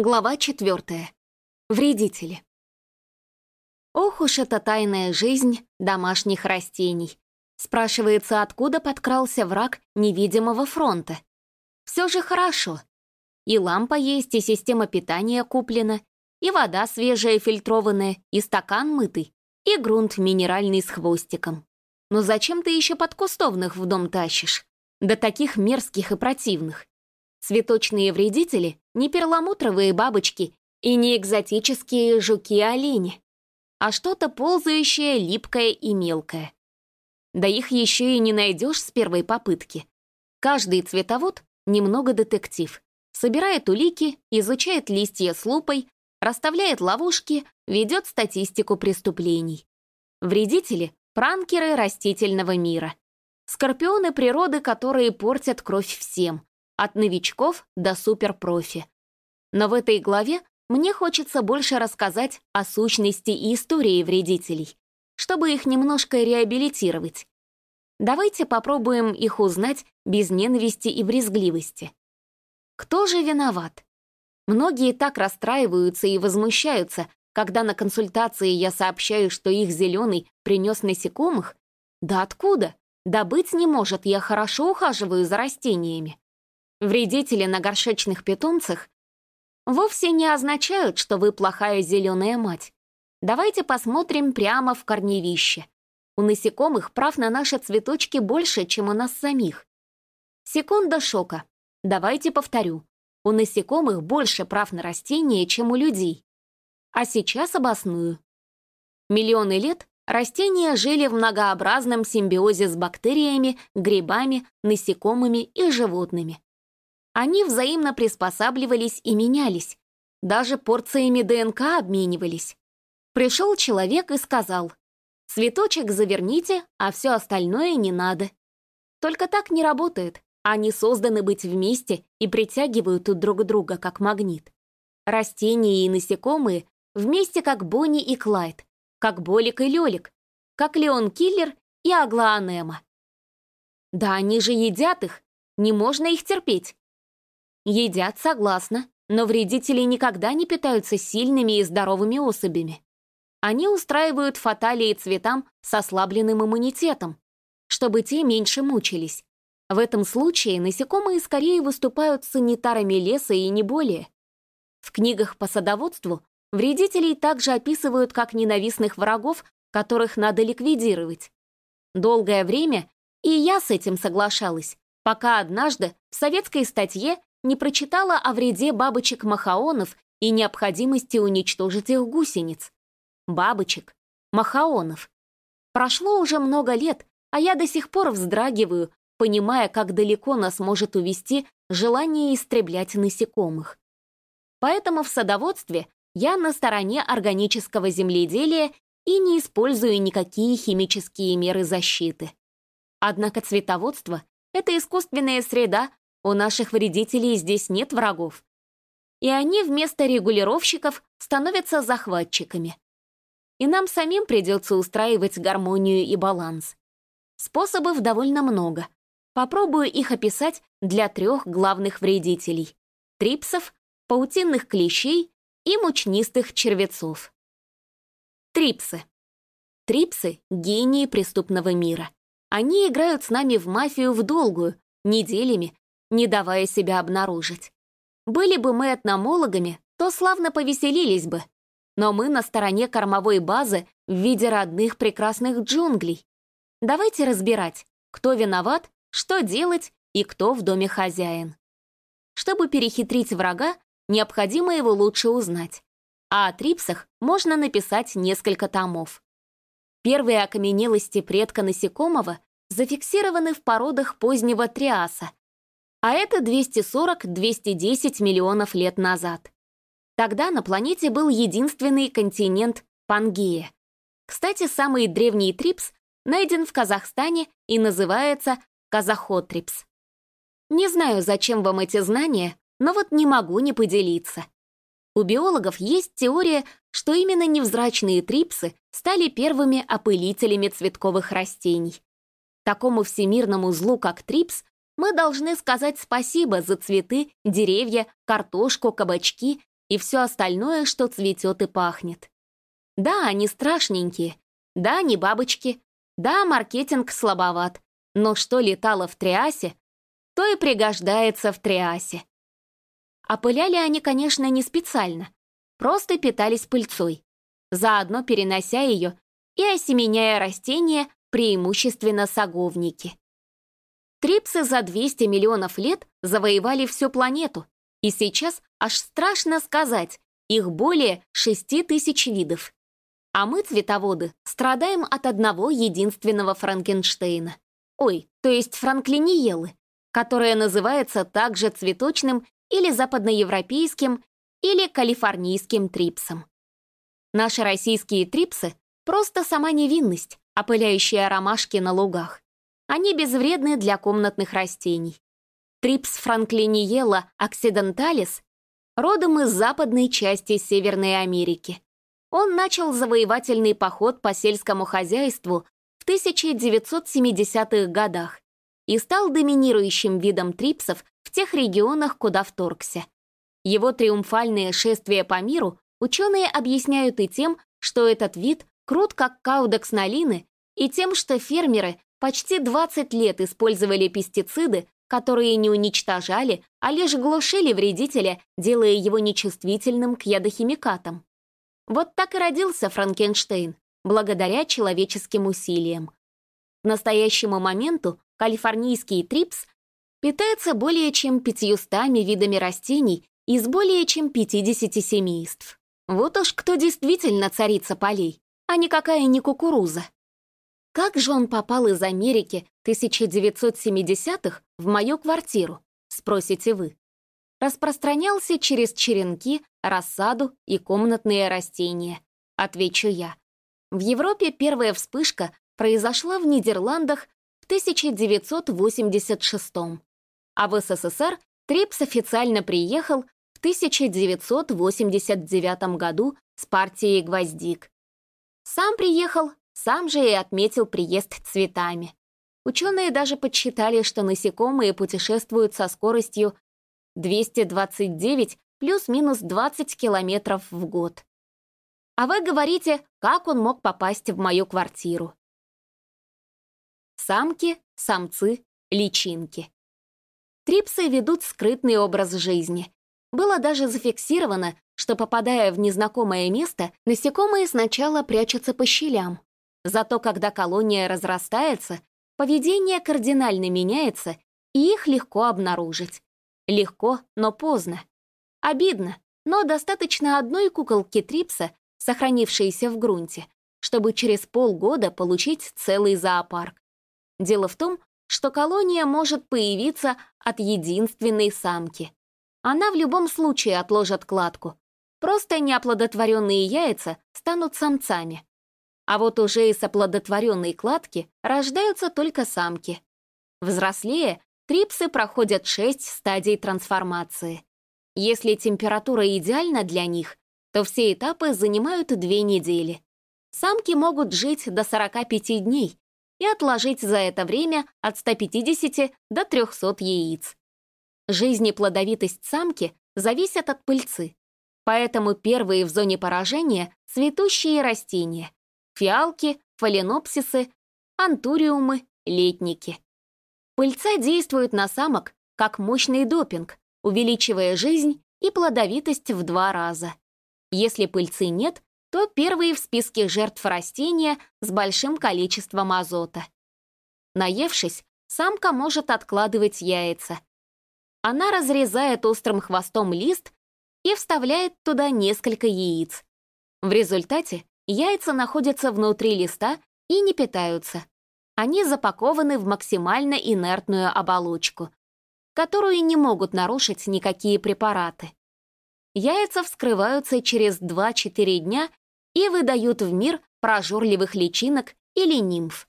Глава четвертая. Вредители. Ох уж эта тайная жизнь домашних растений. Спрашивается, откуда подкрался враг невидимого фронта. Все же хорошо. И лампа есть, и система питания куплена, и вода свежая фильтрованная, и стакан мытый, и грунт минеральный с хвостиком. Но зачем ты еще подкустовных в дом тащишь? Да таких мерзких и противных. Цветочные вредители — не перламутровые бабочки и не экзотические жуки-олени, а что-то ползающее, липкое и мелкое. Да их еще и не найдешь с первой попытки. Каждый цветовод — немного детектив. Собирает улики, изучает листья с лупой, расставляет ловушки, ведет статистику преступлений. Вредители — пранкеры растительного мира. Скорпионы природы, которые портят кровь всем, от новичков до суперпрофи. Но в этой главе мне хочется больше рассказать о сущности и истории вредителей, чтобы их немножко реабилитировать. Давайте попробуем их узнать без ненависти и брезгливости. Кто же виноват? Многие так расстраиваются и возмущаются, когда на консультации я сообщаю, что их зеленый принес насекомых. Да откуда? Да быть не может, я хорошо ухаживаю за растениями. Вредители на горшечных питомцах вовсе не означают, что вы плохая зеленая мать. Давайте посмотрим прямо в корневище. У насекомых прав на наши цветочки больше, чем у нас самих. Секунда шока. Давайте повторю. У насекомых больше прав на растения, чем у людей. А сейчас обосную. Миллионы лет растения жили в многообразном симбиозе с бактериями, грибами, насекомыми и животными. Они взаимно приспосабливались и менялись, даже порциями ДНК обменивались. Пришел человек и сказал, «Цветочек заверните, а все остальное не надо». Только так не работает. Они созданы быть вместе и притягивают друг друга, как магнит. Растения и насекомые вместе как Бонни и Клайд, как Болик и Лёлик, как Леон Киллер и Аглаанема. Да они же едят их, не можно их терпеть. Едят, согласна, но вредители никогда не питаются сильными и здоровыми особями. Они устраивают фаталии цветам с ослабленным иммунитетом, чтобы те меньше мучились. В этом случае насекомые скорее выступают санитарами леса и не более. В книгах по садоводству вредителей также описывают как ненавистных врагов, которых надо ликвидировать. Долгое время и я с этим соглашалась, пока однажды в советской статье не прочитала о вреде бабочек-махаонов и необходимости уничтожить их гусениц. Бабочек, махаонов. Прошло уже много лет, а я до сих пор вздрагиваю, понимая, как далеко нас может увести желание истреблять насекомых. Поэтому в садоводстве я на стороне органического земледелия и не использую никакие химические меры защиты. Однако цветоводство — это искусственная среда, у наших вредителей здесь нет врагов. И они вместо регулировщиков становятся захватчиками. И нам самим придется устраивать гармонию и баланс. Способов довольно много. Попробую их описать для трех главных вредителей — трипсов, паутинных клещей и мучнистых червецов. Трипсы. Трипсы — гении преступного мира. Они играют с нами в мафию в долгую, неделями, не давая себя обнаружить. Были бы мы этномологами, то славно повеселились бы. Но мы на стороне кормовой базы в виде родных прекрасных джунглей. Давайте разбирать, кто виноват, что делать и кто в доме хозяин. Чтобы перехитрить врага, необходимо его лучше узнать. А о трипсах можно написать несколько томов. Первые окаменелости предка насекомого зафиксированы в породах позднего триаса, а это 240-210 миллионов лет назад. Тогда на планете был единственный континент Пангея. Кстати, самый древний трипс найден в Казахстане и называется Казахотрипс. Не знаю, зачем вам эти знания, но вот не могу не поделиться. У биологов есть теория, что именно невзрачные трипсы стали первыми опылителями цветковых растений. Такому всемирному злу, как трипс, мы должны сказать спасибо за цветы, деревья, картошку, кабачки и все остальное, что цветет и пахнет. Да, они страшненькие, да, не бабочки, да, маркетинг слабоват, но что летало в Триасе, то и пригождается в Триасе. Опыляли они, конечно, не специально, просто питались пыльцой, заодно перенося ее и осеменяя растения, преимущественно саговники. Трипсы за 200 миллионов лет завоевали всю планету, и сейчас аж страшно сказать, их более 6 тысяч видов. А мы, цветоводы, страдаем от одного единственного Франкенштейна. Ой, то есть Франклиниелы, которое называется также цветочным или западноевропейским, или калифорнийским трипсом. Наши российские трипсы — просто сама невинность, опыляющая ромашки на лугах. Они безвредны для комнатных растений. Трипс франклиниела оксиденталис родом из западной части Северной Америки. Он начал завоевательный поход по сельскому хозяйству в 1970-х годах и стал доминирующим видом трипсов в тех регионах, куда вторгся. Его триумфальное шествие по миру ученые объясняют и тем, что этот вид крут как каудекс налины, и тем, что фермеры почти 20 лет использовали пестициды, которые не уничтожали, а лишь глушили вредителя, делая его нечувствительным к ядохимикатам. Вот так и родился Франкенштейн, благодаря человеческим усилиям. К настоящему моменту калифорнийский трипс питается более чем 500 видами растений из более чем 50 семейств. Вот уж кто действительно царица полей, а никакая не кукуруза. Как же он попал из Америки 1970-х в мою квартиру, спросите вы? Распространялся через черенки, рассаду и комнатные растения, отвечу я. В Европе первая вспышка произошла в Нидерландах в 1986 а в СССР Трипс официально приехал в 1989 году с партией «Гвоздик». Сам приехал сам же и отметил приезд цветами. Ученые даже подсчитали, что насекомые путешествуют со скоростью 229 плюс-минус 20 километров в год. А вы говорите, как он мог попасть в мою квартиру? Самки, самцы, личинки. Трипсы ведут скрытный образ жизни. Было даже зафиксировано, что, попадая в незнакомое место, насекомые сначала прячутся по щелям, Зато когда колония разрастается, поведение кардинально меняется, и их легко обнаружить. Легко, но поздно. Обидно, но достаточно одной куколки Трипса, сохранившейся в грунте, чтобы через полгода получить целый зоопарк. Дело в том, что колония может появиться от единственной самки. Она в любом случае отложит кладку. Просто неоплодотворенные яйца станут самцами. А вот уже из оплодотворенной кладки рождаются только самки. Взрослее, трипсы проходят 6 стадий трансформации. Если температура идеальна для них, то все этапы занимают 2 недели. Самки могут жить до 45 дней и отложить за это время от 150 до 300 яиц. Жизнь и плодовитость самки зависят от пыльцы, поэтому первые в зоне поражения — цветущие растения — фиалки, фаленопсисы, антуриумы, летники. Пыльца действует на самок как мощный допинг, увеличивая жизнь и плодовитость в два раза. Если пыльцы нет, то первые в списке жертв растения с большим количеством азота. Наевшись, самка может откладывать яйца. Она разрезает острым хвостом лист и вставляет туда несколько яиц. В результате Яйца находятся внутри листа и не питаются. Они запакованы в максимально инертную оболочку, которую не могут нарушить никакие препараты. Яйца вскрываются через 2-4 дня и выдают в мир прожорливых личинок или нимф.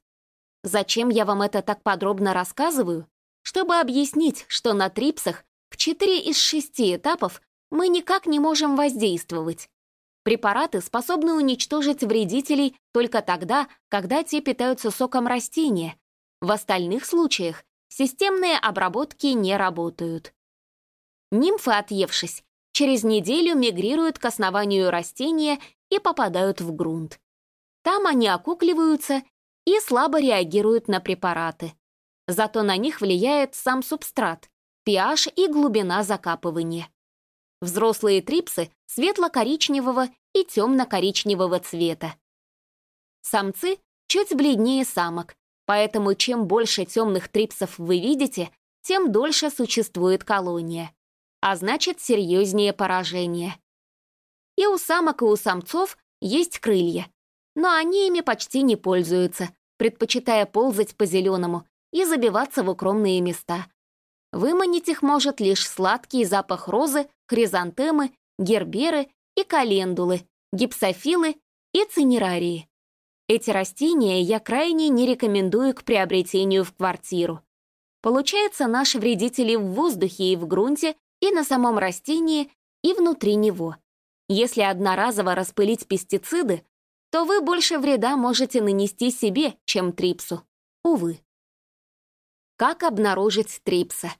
Зачем я вам это так подробно рассказываю? Чтобы объяснить, что на трипсах в 4 из 6 этапов мы никак не можем воздействовать, Препараты способны уничтожить вредителей только тогда, когда те питаются соком растения. В остальных случаях системные обработки не работают. Нимфы, отъевшись, через неделю мигрируют к основанию растения и попадают в грунт. Там они окукливаются и слабо реагируют на препараты. Зато на них влияет сам субстрат, pH и глубина закапывания. Взрослые трипсы светло-коричневого и темно-коричневого цвета. Самцы чуть бледнее самок, поэтому чем больше темных трипсов вы видите, тем дольше существует колония, а значит серьезнее поражение. И у самок, и у самцов есть крылья, но они ими почти не пользуются, предпочитая ползать по зеленому и забиваться в укромные места. Выманить их может лишь сладкий запах розы, хризантемы, герберы и календулы, гипсофилы и цинерарии. Эти растения я крайне не рекомендую к приобретению в квартиру. Получается, наши вредители в воздухе и в грунте, и на самом растении, и внутри него. Если одноразово распылить пестициды, то вы больше вреда можете нанести себе, чем трипсу. Увы. Как обнаружить трипса?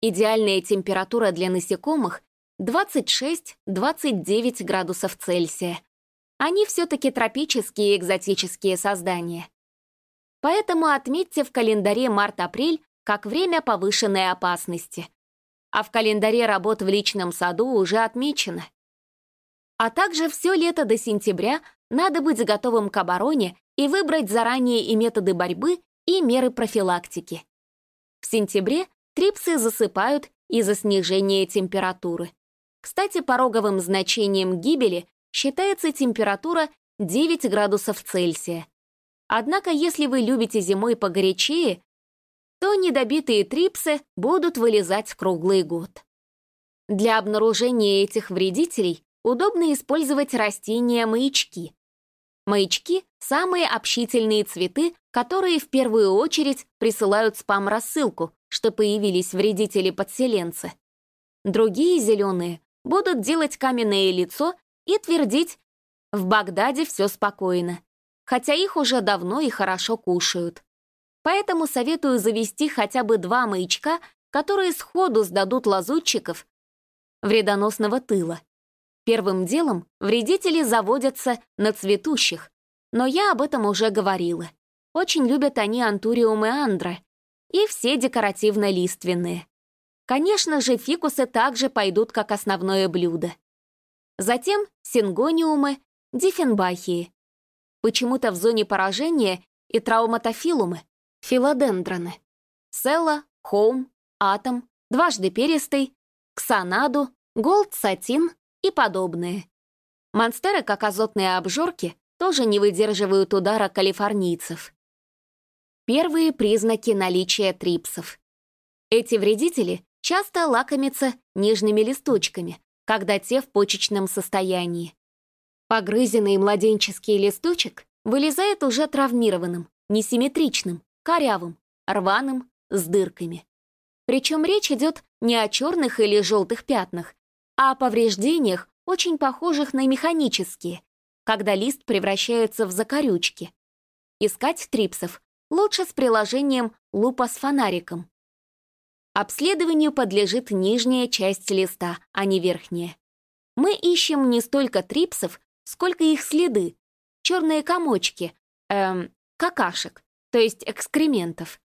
Идеальная температура для насекомых 26-29 градусов Цельсия. Они все-таки тропические экзотические создания. Поэтому отметьте в календаре март-апрель как время повышенной опасности. А в календаре работ в личном саду уже отмечено. А также все лето до сентября надо быть готовым к обороне и выбрать заранее и методы борьбы, и меры профилактики. В сентябре трипсы засыпают из-за снижения температуры. Кстати, пороговым значением гибели считается температура 9 градусов Цельсия. Однако, если вы любите зимой погорячее, то недобитые трипсы будут вылезать круглый год. Для обнаружения этих вредителей удобно использовать растения-маячки. Маячки — самые общительные цветы, которые в первую очередь присылают спам-рассылку, что появились вредители-подселенцы. Другие зеленые будут делать каменное лицо и твердить «в Багдаде все спокойно», хотя их уже давно и хорошо кушают. Поэтому советую завести хотя бы два маячка, которые сходу сдадут лазутчиков вредоносного тыла. Первым делом вредители заводятся на цветущих, но я об этом уже говорила. Очень любят они антуриум и андра, и все декоративно-лиственные. Конечно же, фикусы также пойдут как основное блюдо. Затем сингониумы, диффенбахии. Почему-то в зоне поражения и трауматофилумы, филодендроны. Селла, хоум, атом, дважды перистый, ксанаду, голд-сатин и подобные. Монстеры, как азотные обжорки, тоже не выдерживают удара калифорнийцев. Первые признаки наличия трипсов. Эти вредители часто лакомятся нежными листочками, когда те в почечном состоянии. Погрызенный младенческий листочек вылезает уже травмированным, несимметричным, корявым, рваным, с дырками. Причем речь идет не о черных или желтых пятнах, а о повреждениях, очень похожих на механические, когда лист превращается в закорючки. Искать трипсов лучше с приложением лупа с фонариком. Обследованию подлежит нижняя часть листа, а не верхняя. Мы ищем не столько трипсов, сколько их следы, черные комочки, эм, какашек, то есть экскрементов.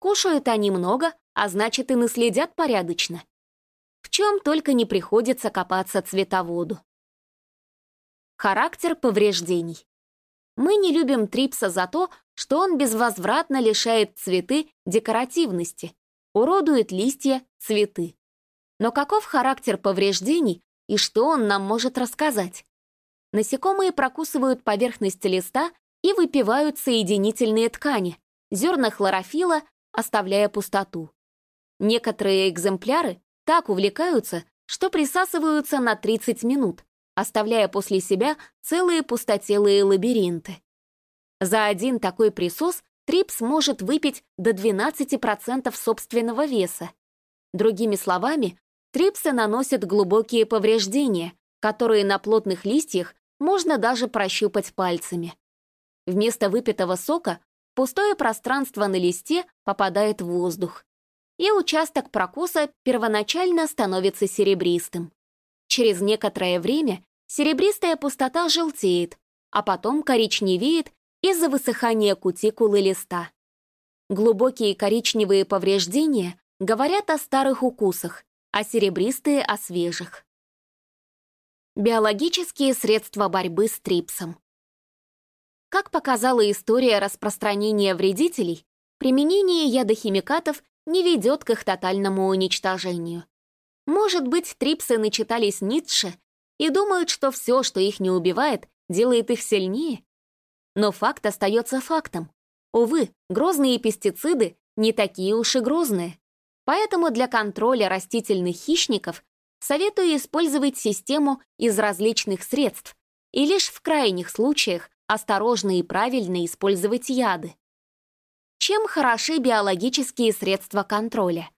Кушают они много, а значит и наследят порядочно. В чем только не приходится копаться цветоводу. Характер повреждений. Мы не любим трипса за то, что он безвозвратно лишает цветы декоративности, уродует листья, цветы. Но каков характер повреждений и что он нам может рассказать? Насекомые прокусывают поверхность листа и выпивают соединительные ткани, зерна хлорофила, оставляя пустоту. Некоторые экземпляры так увлекаются, что присасываются на 30 минут, оставляя после себя целые пустотелые лабиринты. За один такой присос Трипс может выпить до 12% собственного веса. Другими словами, трипсы наносят глубокие повреждения, которые на плотных листьях можно даже прощупать пальцами. Вместо выпитого сока пустое пространство на листе попадает воздух, и участок прокуса первоначально становится серебристым. через некоторое время серебристая пустота желтеет, а потом коричневеет из-за высыхания кутикулы листа. Глубокие коричневые повреждения говорят о старых укусах, а серебристые — о свежих. Биологические средства борьбы с трипсом. Как показала история распространения вредителей, применение ядохимикатов не ведет к их тотальному уничтожению. Может быть, трипсы начитались Ницше и думают, что все, что их не убивает, делает их сильнее? Но факт остается фактом. Увы, грозные пестициды не такие уж и грозные. Поэтому для контроля растительных хищников советую использовать систему из различных средств и лишь в крайних случаях осторожно и правильно использовать яды. Чем хороши биологические средства контроля?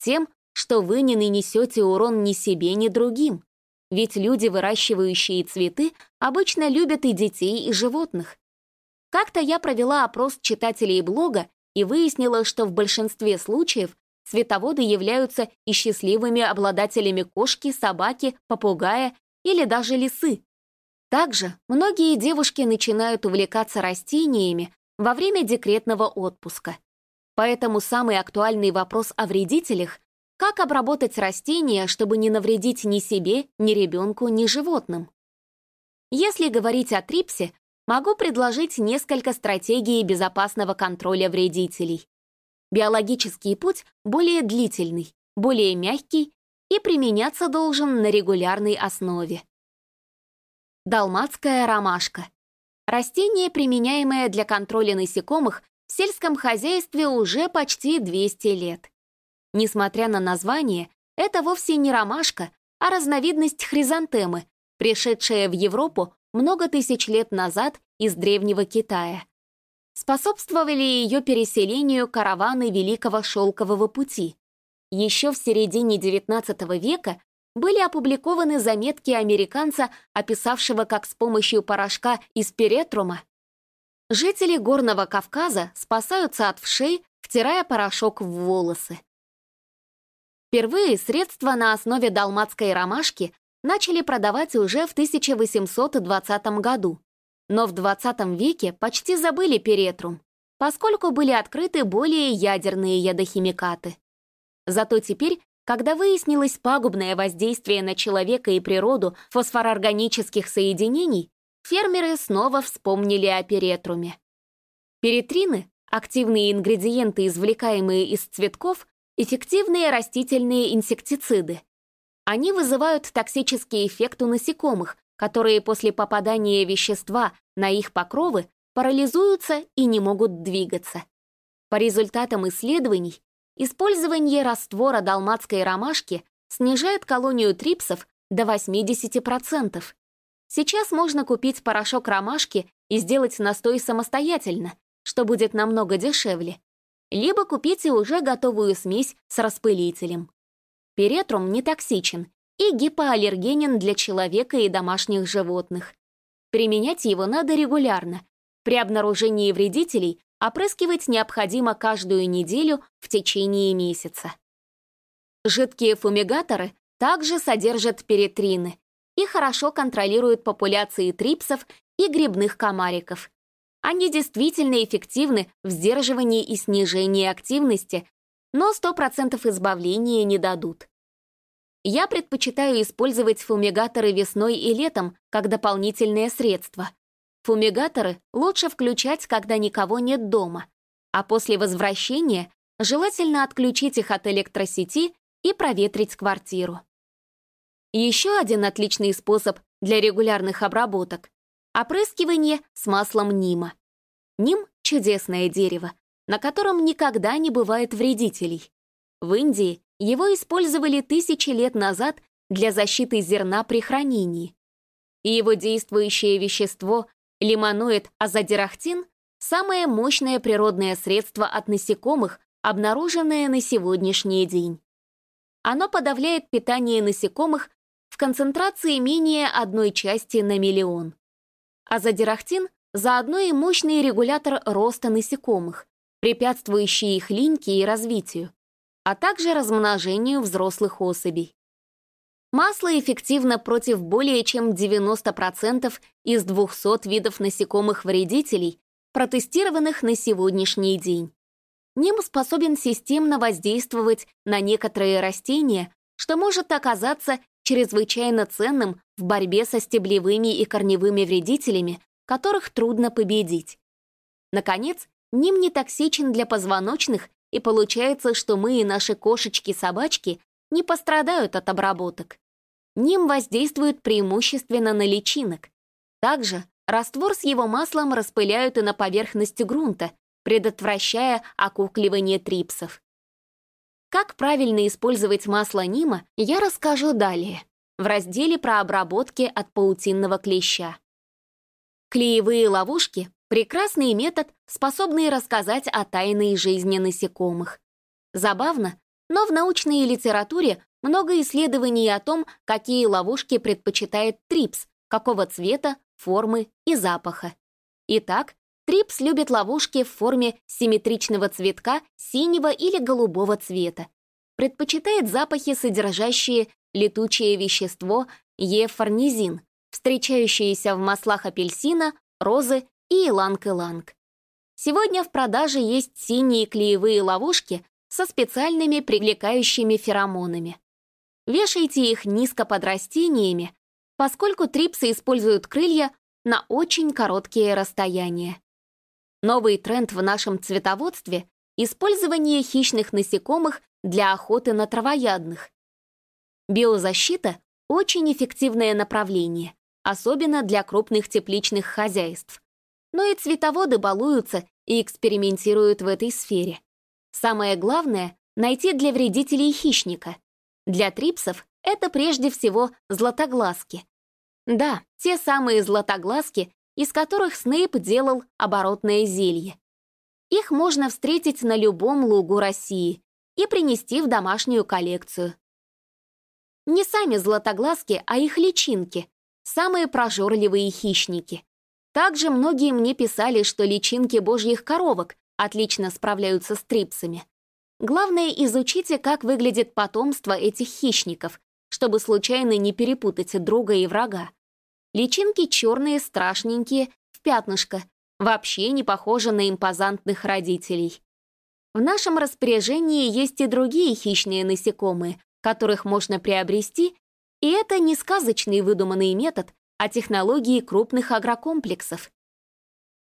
Тем, что вы не нанесете урон ни себе, ни другим. Ведь люди, выращивающие цветы, обычно любят и детей, и животных. Как-то я провела опрос читателей блога и выяснила, что в большинстве случаев цветоводы являются и счастливыми обладателями кошки, собаки, попугая или даже лисы. Также многие девушки начинают увлекаться растениями во время декретного отпуска. Поэтому самый актуальный вопрос о вредителях — как обработать растения, чтобы не навредить ни себе, ни ребенку, ни животным. Если говорить о трипсе, могу предложить несколько стратегий безопасного контроля вредителей. Биологический путь более длительный, более мягкий и применяться должен на регулярной основе. Далматская ромашка. Растение, применяемое для контроля насекомых в сельском хозяйстве уже почти 200 лет. Несмотря на название, это вовсе не ромашка, а разновидность хризантемы, пришедшая в Европу много тысяч лет назад из Древнего Китая. Способствовали ее переселению караваны Великого Шелкового пути. Еще в середине XIX века были опубликованы заметки американца, описавшего, как с помощью порошка из перетрума жители Горного Кавказа спасаются от вшей, втирая порошок в волосы. Впервые средства на основе далматской ромашки начали продавать уже в 1820 году, но в 20 веке почти забыли перетрум, поскольку были открыты более ядерные ядохимикаты. Зато теперь, когда выяснилось пагубное воздействие на человека и природу фосфорорганических соединений, фермеры снова вспомнили о перетруме. Перетрины, активные ингредиенты, извлекаемые из цветков, эффективные растительные инсектициды. Они вызывают токсический эффект у насекомых, которые после попадания вещества на их покровы парализуются и не могут двигаться. По результатам исследований, использование раствора далматской ромашки снижает колонию трипсов до 80%. Сейчас можно купить порошок ромашки и сделать настой самостоятельно, что будет намного дешевле либо купите уже готовую смесь с распылителем. Перетрум не токсичен и гипоаллергенен для человека и домашних животных. Применять его надо регулярно. При обнаружении вредителей опрыскивать необходимо каждую неделю в течение месяца. Жидкие фумигаторы также содержат перетрины и хорошо контролируют популяции трипсов и грибных комариков, они действительно эффективны в сдерживании и снижении активности, но 100% избавления не дадут. Я предпочитаю использовать фумигаторы весной и летом как дополнительное средство. Фумигаторы лучше включать, когда никого нет дома, а после возвращения желательно отключить их от электросети и проветрить квартиру. Еще один отличный способ для регулярных обработок Опрыскивание с маслом Нима. Ним — чудесное дерево, на котором никогда не бывает вредителей. В Индии его использовали тысячи лет назад для защиты зерна при хранении. И его действующее вещество лимоноид азодирахтин — самое мощное природное средство от насекомых, обнаруженное на сегодняшний день. Оно подавляет питание насекомых в концентрации менее одной части на миллион а задирахтин заодно и мощный регулятор роста насекомых, препятствующий их линьке и развитию, а также размножению взрослых особей. Масло эффективно против более чем 90% из 200 видов насекомых-вредителей, протестированных на сегодняшний день. Ним способен системно воздействовать на некоторые растения, что может оказаться чрезвычайно ценным в борьбе со стеблевыми и корневыми вредителями, которых трудно победить. Наконец, ним не токсичен для позвоночных, и получается, что мы и наши кошечки-собачки не пострадают от обработок. Ним воздействует преимущественно на личинок. Также раствор с его маслом распыляют и на поверхности грунта, предотвращая окукливание трипсов. Как правильно использовать масло Нима, я расскажу далее, в разделе про обработки от паутинного клеща. Клеевые ловушки — прекрасный метод, способный рассказать о тайной жизни насекомых. Забавно, но в научной литературе много исследований о том, какие ловушки предпочитает трипс, какого цвета, формы и запаха. Итак, трипс любит ловушки в форме симметричного цветка синего или голубого цвета. Предпочитает запахи, содержащие летучее вещество ефорнизин, встречающиеся в маслах апельсина, розы и иланг-иланг. Сегодня в продаже есть синие клеевые ловушки со специальными привлекающими феромонами. Вешайте их низко под растениями, поскольку трипсы используют крылья на очень короткие расстояния. Новый тренд в нашем цветоводстве — использование хищных насекомых для охоты на травоядных. Биозащита — очень эффективное направление, особенно для крупных тепличных хозяйств. Но и цветоводы балуются и экспериментируют в этой сфере. Самое главное — найти для вредителей хищника. Для трипсов это прежде всего златоглазки. Да, те самые златоглазки, из которых Снейп делал оборотное зелье. Их можно встретить на любом лугу России и принести в домашнюю коллекцию. Не сами златоглазки, а их личинки, самые прожорливые хищники. Также многие мне писали, что личинки божьих коровок отлично справляются с трипсами. Главное, изучите, как выглядит потомство этих хищников, чтобы случайно не перепутать друга и врага. Личинки черные, страшненькие, в пятнышко, вообще не похожи на импозантных родителей. В нашем распоряжении есть и другие хищные насекомые, которых можно приобрести, и это не сказочный выдуманный метод, а технологии крупных агрокомплексов.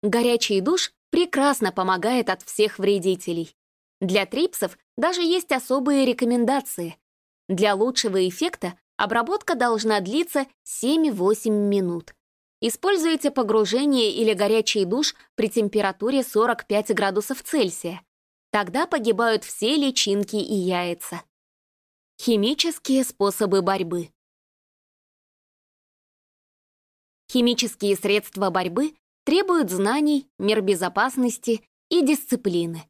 Горячий душ прекрасно помогает от всех вредителей. Для трипсов даже есть особые рекомендации. Для лучшего эффекта обработка должна длиться 7-8 минут. Используйте погружение или горячий душ при температуре 45 градусов Цельсия. Тогда погибают все личинки и яйца. Химические способы борьбы. Химические средства борьбы требуют знаний, мер безопасности и дисциплины.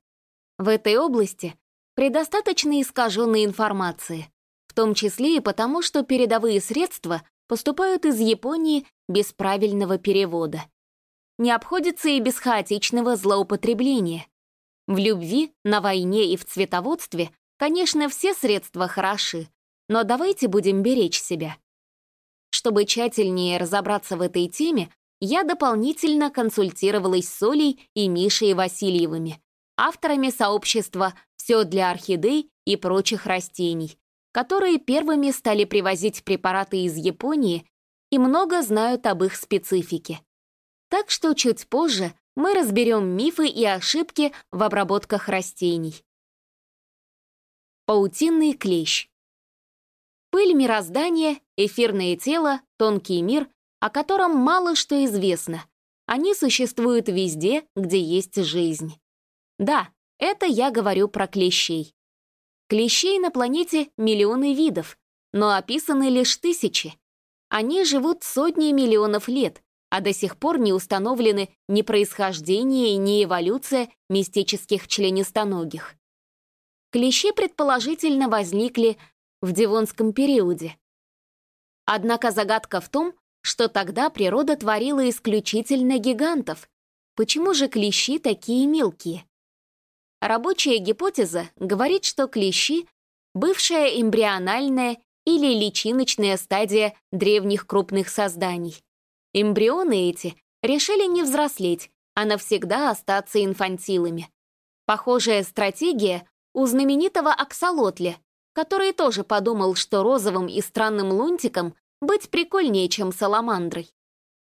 В этой области предостаточно искаженной информации, в том числе и потому, что передовые средства поступают из Японии без правильного перевода. Не обходится и без хаотичного злоупотребления. В любви, на войне и в цветоводстве, конечно, все средства хороши, но давайте будем беречь себя. Чтобы тщательнее разобраться в этой теме, я дополнительно консультировалась с Олей и Мишей Васильевыми, авторами сообщества «Все для орхидей» и прочих растений, которые первыми стали привозить препараты из Японии и много знают об их специфике. Так что чуть позже мы разберем мифы и ошибки в обработках растений. Паутинный клещ. Пыль мироздания, эфирное тело, тонкий мир, о котором мало что известно. Они существуют везде, где есть жизнь. Да, это я говорю про клещей. Клещей на планете миллионы видов, но описаны лишь тысячи. Они живут сотни миллионов лет, а до сих пор не установлены ни происхождение, ни эволюция мистических членистоногих. Клещи предположительно возникли в Девонском периоде. Однако загадка в том, что тогда природа творила исключительно гигантов. Почему же клещи такие мелкие? Рабочая гипотеза говорит, что клещи — бывшая эмбриональная или личиночная стадия древних крупных созданий. Эмбрионы эти решили не взрослеть, а навсегда остаться инфантилами. Похожая стратегия у знаменитого Аксолотля, который тоже подумал, что розовым и странным лунтиком быть прикольнее, чем саламандрой.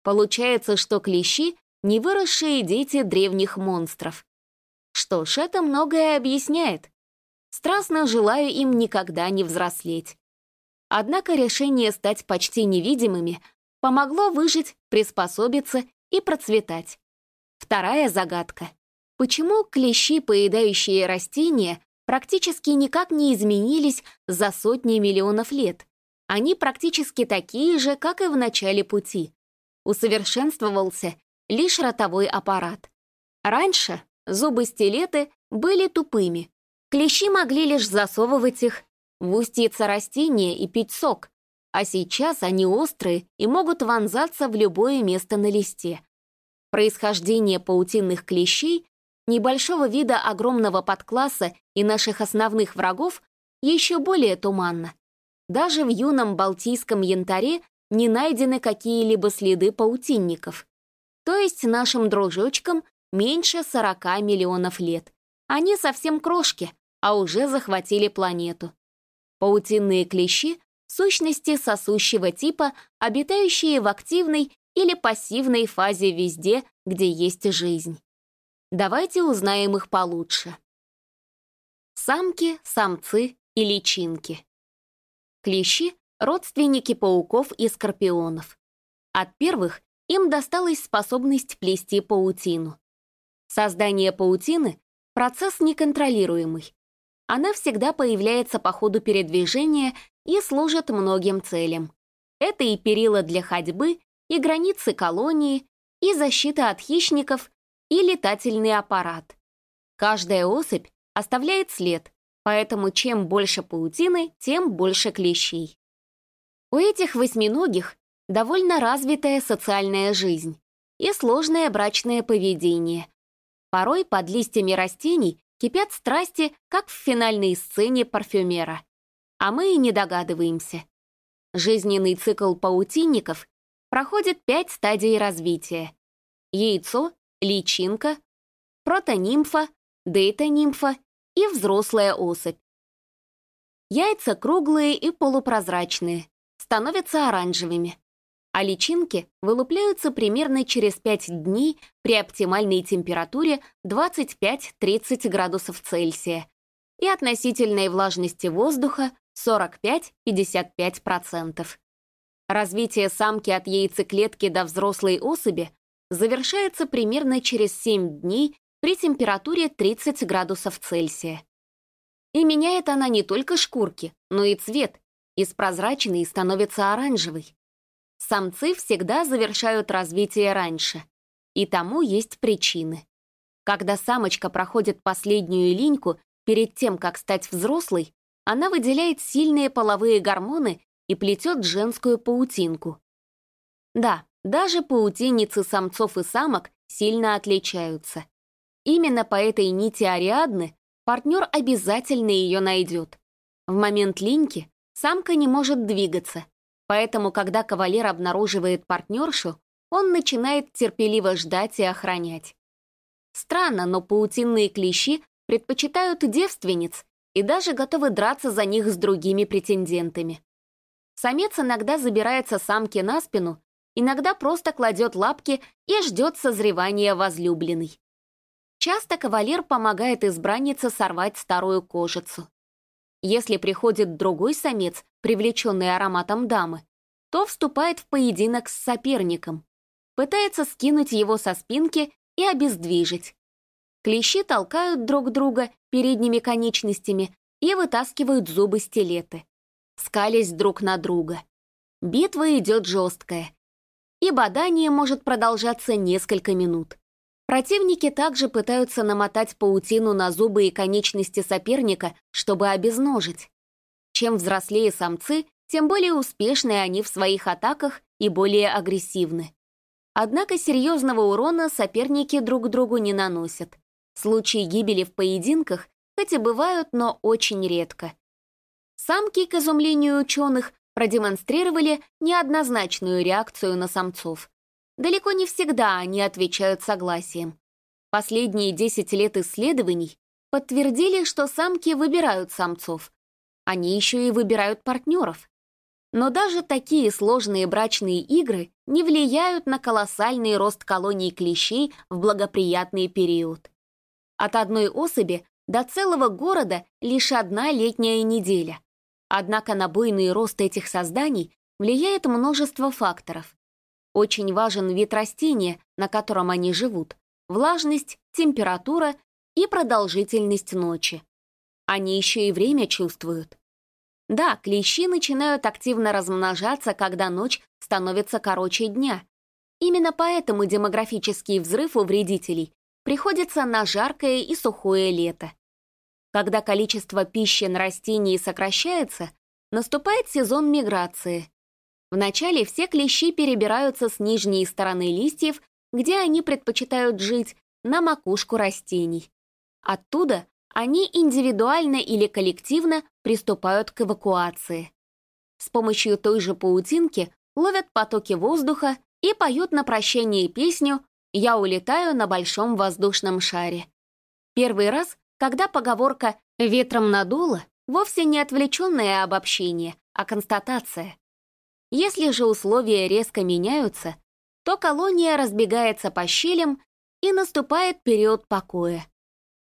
Получается, что клещи — невыросшие дети древних монстров. Что ж, это многое объясняет. Страстно желаю им никогда не взрослеть. Однако решение стать почти невидимыми помогло выжить, приспособиться и процветать. Вторая загадка. Почему клещи, поедающие растения, практически никак не изменились за сотни миллионов лет? Они практически такие же, как и в начале пути. Усовершенствовался лишь ротовой аппарат. Раньше зубы-стилеты были тупыми. Клещи могли лишь засовывать их в устьица растения и пить сок, а сейчас они острые и могут вонзаться в любое место на листе. Происхождение паутинных клещей, небольшого вида огромного подкласса и наших основных врагов еще более туманно. Даже в юном балтийском янтаре не найдены какие-либо следы паутинников. То есть нашим дружочкам меньше 40 миллионов лет. Они совсем крошки, а уже захватили планету. Паутинные клещи — сущности сосущего типа, обитающие в активной или пассивной фазе везде, где есть жизнь. Давайте узнаем их получше. Самки, самцы и личинки. Клещи — родственники пауков и скорпионов. От первых им досталась способность плести паутину. Создание паутины — процесс неконтролируемый. Она всегда появляется по ходу передвижения и служит многим целям. Это и перила для ходьбы, и границы колонии, и защита от хищников, и летательный аппарат. Каждая особь оставляет след, поэтому чем больше паутины, тем больше клещей. У этих восьминогих довольно развитая социальная жизнь и сложное брачное поведение. Порой под листьями растений кипят страсти, как в финальной сцене парфюмера. А мы и не догадываемся. Жизненный цикл паутинников проходит пять стадий развития. Яйцо, личинка, протонимфа, дейтонимфа и взрослая особь. Яйца круглые и полупрозрачные, становятся оранжевыми, а личинки вылупляются примерно через 5 дней при оптимальной температуре 25-30 градусов Цельсия и относительной влажности воздуха 45-55%. Развитие самки от яйцеклетки до взрослой особи завершается примерно через 7 дней при температуре 30 градусов Цельсия. И меняет она не только шкурки, но и цвет, из прозрачной становится оранжевой. Самцы всегда завершают развитие раньше, и тому есть причины. Когда самочка проходит последнюю линьку перед тем, как стать взрослой, она выделяет сильные половые гормоны и плетет женскую паутинку. Да, даже паутинницы самцов и самок сильно отличаются. Именно по этой нити Ариадны партнер обязательно ее найдет. В момент линьки самка не может двигаться, Поэтому, когда кавалер обнаруживает партнершу, он начинает терпеливо ждать и охранять. Странно, но паутинные клещи предпочитают девственниц и даже готовы драться за них с другими претендентами. Самец иногда забирается самке на спину, иногда просто кладет лапки и ждет созревания возлюбленной. Часто кавалер помогает избраннице сорвать старую кожицу. Если приходит другой самец, привлеченный ароматом дамы, то вступает в поединок с соперником, пытается скинуть его со спинки и обездвижить. Клещи толкают друг друга передними конечностями и вытаскивают зубы-стилеты, скались друг на друга. Битва идет жесткая, и бадание может продолжаться несколько минут. Противники также пытаются намотать паутину на зубы и конечности соперника, чтобы обезножить. Чем взрослее самцы, тем более успешны они в своих атаках и более агрессивны. Однако серьезного урона соперники друг другу не наносят. Случаи гибели в поединках хоть и бывают, но очень редко. Самки, к изумлению ученых, продемонстрировали неоднозначную реакцию на самцов. Далеко не всегда они отвечают согласием. Последние 10 лет исследований подтвердили, что самки выбирают самцов. Они еще и выбирают партнеров. Но даже такие сложные брачные игры не влияют на колоссальный рост колоний клещей в благоприятный период. От одной особи до целого города лишь одна летняя неделя. Однако на буйный рост этих созданий влияет множество факторов. Очень важен вид растения, на котором они живут, влажность, температура и продолжительность ночи. Они еще и время чувствуют. Да, клещи начинают активно размножаться, когда ночь становится короче дня. Именно поэтому демографический взрыв у вредителей приходится на жаркое и сухое лето. Когда количество пищи на растении сокращается, наступает сезон миграции. Вначале все клещи перебираются с нижней стороны листьев, где они предпочитают жить, на макушку растений. Оттуда они индивидуально или коллективно приступают к эвакуации. С помощью той же паутинки ловят потоки воздуха и поют на прощение песню «Я улетаю на большом воздушном шаре». Первый раз, когда поговорка «ветром надуло» вовсе не отвлеченное обобщение, а констатация. Если же условия резко меняются, то колония разбегается по щелям и наступает период покоя.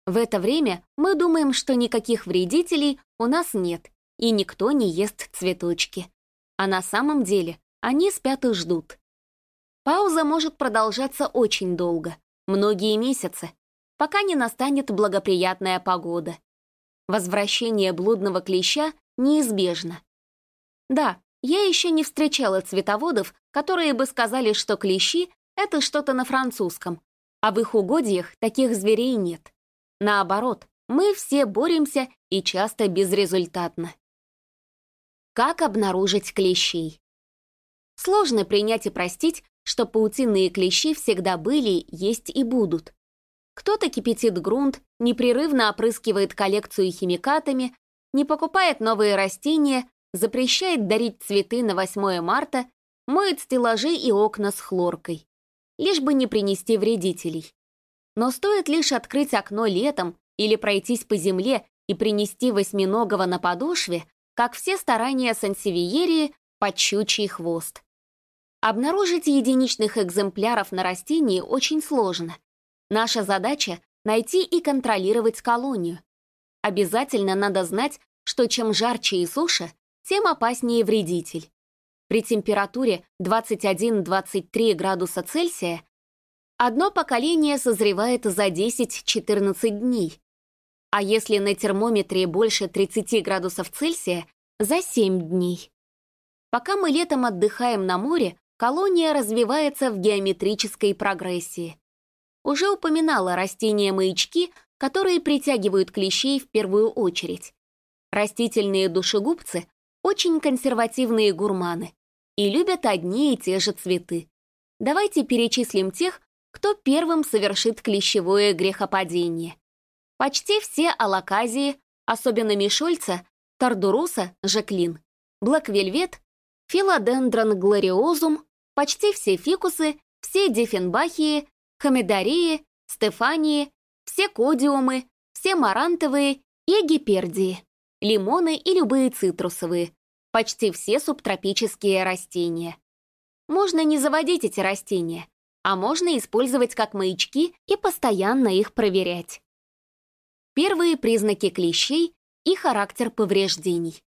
В это время мы думаем, что никаких вредителей у нас нет, и никто не ест цветочки. А на самом деле они спят и ждут. Пауза может продолжаться очень долго, многие месяцы, пока не настанет благоприятная погода. Возвращение блудного клеща неизбежно. Да, я еще не встречала цветоводов, которые бы сказали, что клещи — это что-то на французском, а в их угодьях таких зверей нет. Наоборот, мы все боремся и часто безрезультатно. Как обнаружить клещей? Сложно принять и простить, что паутинные клещи всегда были, есть и будут. Кто-то кипятит грунт, непрерывно опрыскивает коллекцию химикатами, не покупает новые растения, запрещает дарить цветы на 8 марта, моет стеллажи и окна с хлоркой. Лишь бы не принести вредителей. Но стоит лишь открыть окно летом или пройтись по земле и принести восьминогого на подошве, как все старания сансевиерии под щучий хвост. Обнаружить единичных экземпляров на растении очень сложно. Наша задача — найти и контролировать колонию. Обязательно надо знать, что чем жарче и суше, тем опаснее вредитель. При температуре 21-23 градуса Цельсия Одно поколение созревает за 10-14 дней, а если на термометре больше 30 градусов Цельсия, за 7 дней. Пока мы летом отдыхаем на море, колония развивается в геометрической прогрессии. Уже упоминала растения-маячки, которые притягивают клещей в первую очередь. Растительные душегубцы — очень консервативные гурманы и любят одни и те же цветы. Давайте перечислим тех, кто первым совершит клещевое грехопадение. Почти все алаказии, особенно Мишольца, Тардуруса, Жаклин, Блэквельвет, Филодендрон глориозум, почти все фикусы, все диффенбахии, хамедарии, стефании, все кодиумы, все марантовые и гипердии, лимоны и любые цитрусовые, почти все субтропические растения. Можно не заводить эти растения, а можно использовать как маячки и постоянно их проверять. Первые признаки клещей и характер повреждений.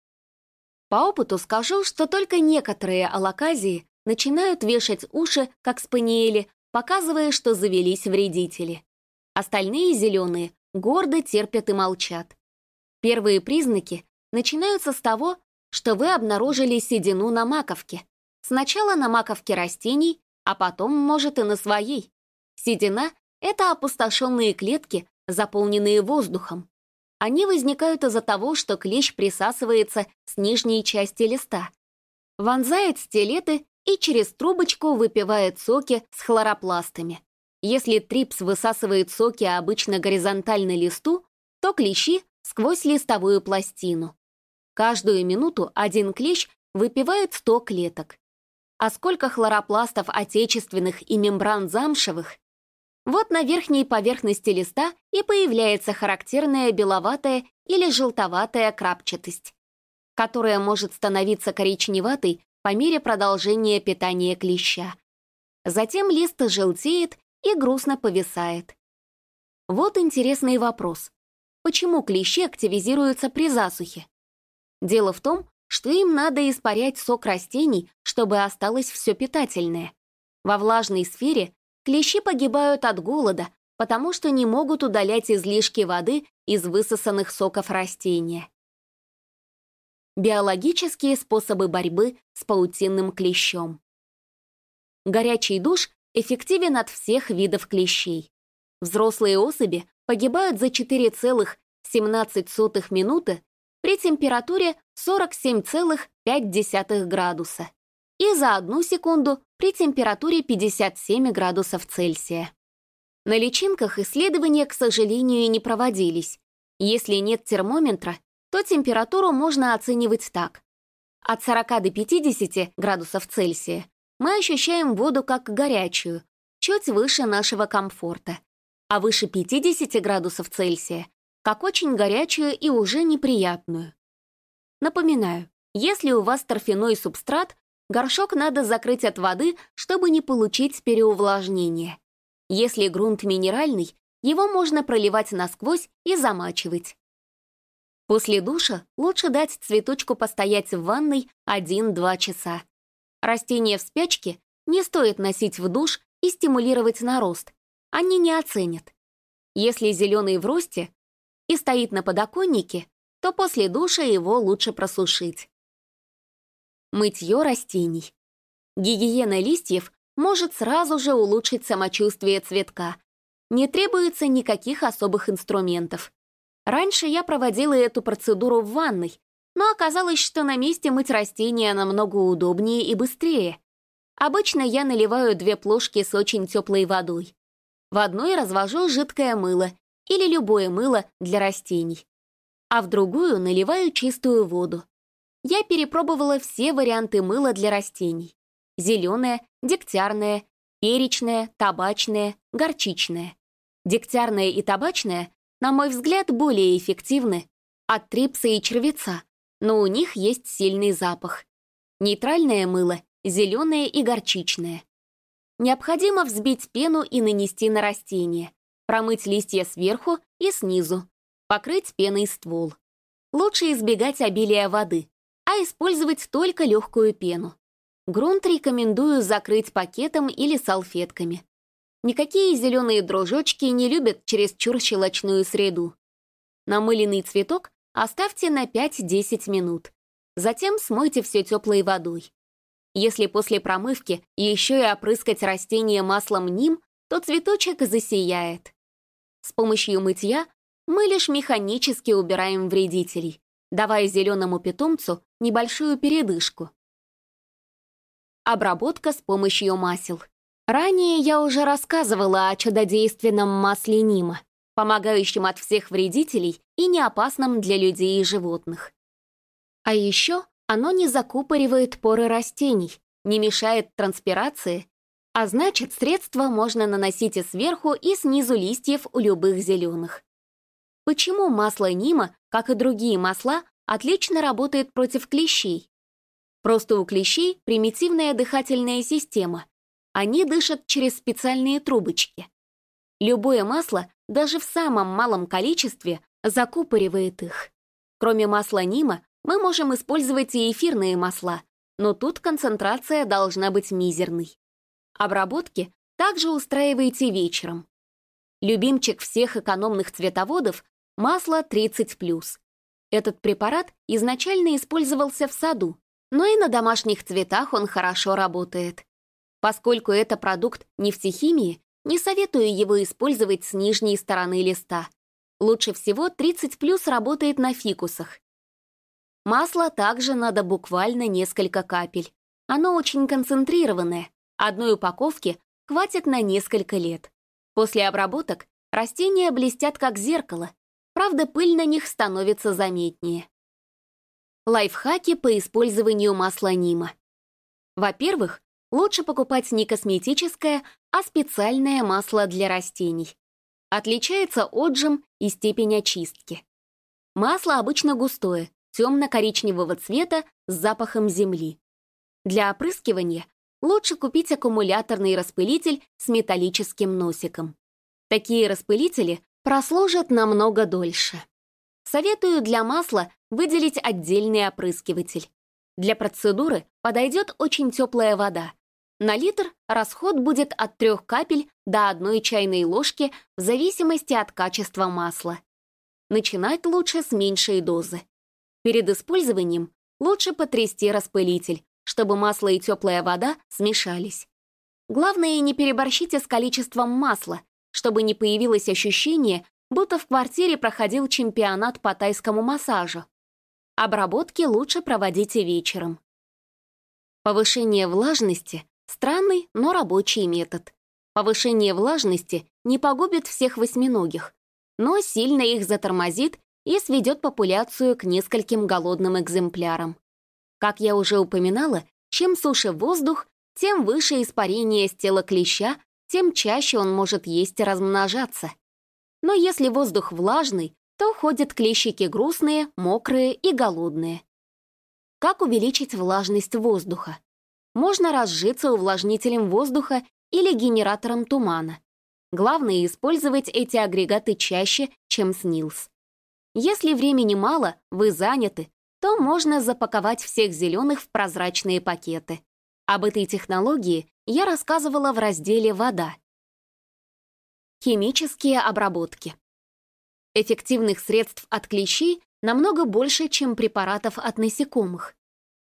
По опыту скажу, что только некоторые алаказии начинают вешать уши, как спаниели, показывая, что завелись вредители. Остальные зеленые гордо терпят и молчат. Первые признаки начинаются с того, что вы обнаружили седину на маковке. Сначала на маковке растений, а потом, может, и на своей. Седина — это опустошенные клетки, заполненные воздухом. Они возникают из-за того, что клещ присасывается с нижней части листа. Вонзает стилеты и через трубочку выпивает соки с хлоропластами. Если трипс высасывает соки обычно горизонтально листу, то клещи — сквозь листовую пластину. Каждую минуту один клещ выпивает 100 клеток. А сколько хлоропластов отечественных и мембран замшевых? Вот на верхней поверхности листа и появляется характерная беловатая или желтоватая крапчатость, которая может становиться коричневатой по мере продолжения питания клеща. Затем лист желтеет и грустно повисает. Вот интересный вопрос. Почему клещи активизируются при засухе? Дело в том, что им надо испарять сок растений, чтобы осталось все питательное. Во влажной сфере клещи погибают от голода, потому что не могут удалять излишки воды из высосанных соков растения. Биологические способы борьбы с паутинным клещом. Горячий душ эффективен от всех видов клещей. Взрослые особи погибают за 4,17 минуты при температуре 47,5 градуса и за одну секунду при температуре 57 градусов Цельсия. На личинках исследования, к сожалению, не проводились. Если нет термометра, то температуру можно оценивать так. От 40 до 50 градусов Цельсия мы ощущаем воду как горячую, чуть выше нашего комфорта, а выше 50 градусов Цельсия как очень горячую и уже неприятную. Напоминаю, если у вас торфяной субстрат, горшок надо закрыть от воды, чтобы не получить переувлажнение. Если грунт минеральный, его можно проливать насквозь и замачивать. После душа лучше дать цветочку постоять в ванной 1-2 часа. Растения в спячке не стоит носить в душ и стимулировать на рост. Они не оценят. Если зеленый в росте и стоит на подоконнике, то после душа его лучше просушить. Мытье растений. Гигиена листьев может сразу же улучшить самочувствие цветка. Не требуется никаких особых инструментов. Раньше я проводила эту процедуру в ванной, но оказалось, что на месте мыть растения намного удобнее и быстрее. Обычно я наливаю две плошки с очень теплой водой. В одной развожу жидкое мыло или любое мыло для растений, а в другую наливаю чистую воду. Я перепробовала все варианты мыла для растений. Зеленое, дегтярное, перечное, табачное, горчичное. Дегтярное и табачное, на мой взгляд, более эффективны от трипса и червеца, но у них есть сильный запах. Нейтральное мыло, зеленое и горчичное. Необходимо взбить пену и нанести на растение, промыть листья сверху и снизу, покрыть пеной ствол. Лучше избегать обилия воды, а использовать только легкую пену. Грунт рекомендую закрыть пакетом или салфетками. Никакие зеленые дружочки не любят чересчур щелочную среду. Намыленный цветок Оставьте на 5-10 минут. Затем смойте все теплой водой. Если после промывки еще и опрыскать растение маслом ним, то цветочек засияет. С помощью мытья мы лишь механически убираем вредителей, давая зеленому питомцу небольшую передышку. Обработка с помощью масел. Ранее я уже рассказывала о чудодейственном масле Нима помогающим от всех вредителей и не опасным для людей и животных. А еще оно не закупоривает поры растений, не мешает транспирации, а значит, средства можно наносить и сверху, и снизу листьев у любых зеленых. Почему масло Нима, как и другие масла, отлично работает против клещей? Просто у клещей примитивная дыхательная система. Они дышат через специальные трубочки. Любое масло даже в самом малом количестве закупоривает их. Кроме масла Нима, мы можем использовать и эфирные масла, но тут концентрация должна быть мизерной. Обработки также устраивайте вечером. Любимчик всех экономных цветоводов – масло 30+. Этот препарат изначально использовался в саду, но и на домашних цветах он хорошо работает. Поскольку это продукт нефтехимии, не советую его использовать с нижней стороны листа. Лучше всего 30 плюс работает на фикусах. Масло также надо буквально несколько капель. Оно очень концентрированное. Одной упаковки хватит на несколько лет. После обработок растения блестят как зеркало, правда пыль на них становится заметнее. Лайфхаки по использованию масла Нима. Во-первых, лучше покупать не косметическое, а специальное масло для растений. Отличается отжим и степень очистки. Масло обычно густое, темно-коричневого цвета с запахом земли. Для опрыскивания лучше купить аккумуляторный распылитель с металлическим носиком. Такие распылители прослужат намного дольше. Советую для масла выделить отдельный опрыскиватель. Для процедуры подойдет очень теплая вода. На литр расход будет от 3 капель до 1 чайной ложки в зависимости от качества масла. Начинать лучше с меньшей дозы. Перед использованием лучше потрясти распылитель, чтобы масло и теплая вода смешались. Главное, не переборщите с количеством масла, чтобы не появилось ощущение, будто в квартире проходил чемпионат по тайскому массажу. Обработки лучше проводите вечером. Повышение влажности — странный, но рабочий метод. Повышение влажности не погубит всех восьминогих, но сильно их затормозит и сведет популяцию к нескольким голодным экземплярам. Как я уже упоминала, чем суше воздух, тем выше испарение с тела клеща, тем чаще он может есть и размножаться. Но если воздух влажный, то ходят клещики грустные, мокрые и голодные. Как увеличить влажность воздуха? Можно разжиться увлажнителем воздуха или генератором тумана. Главное использовать эти агрегаты чаще, чем снилс. Если времени мало, вы заняты, то можно запаковать всех зеленых в прозрачные пакеты. Об этой технологии я рассказывала в разделе «Вода». Химические обработки. Эффективных средств от клещей намного больше, чем препаратов от насекомых.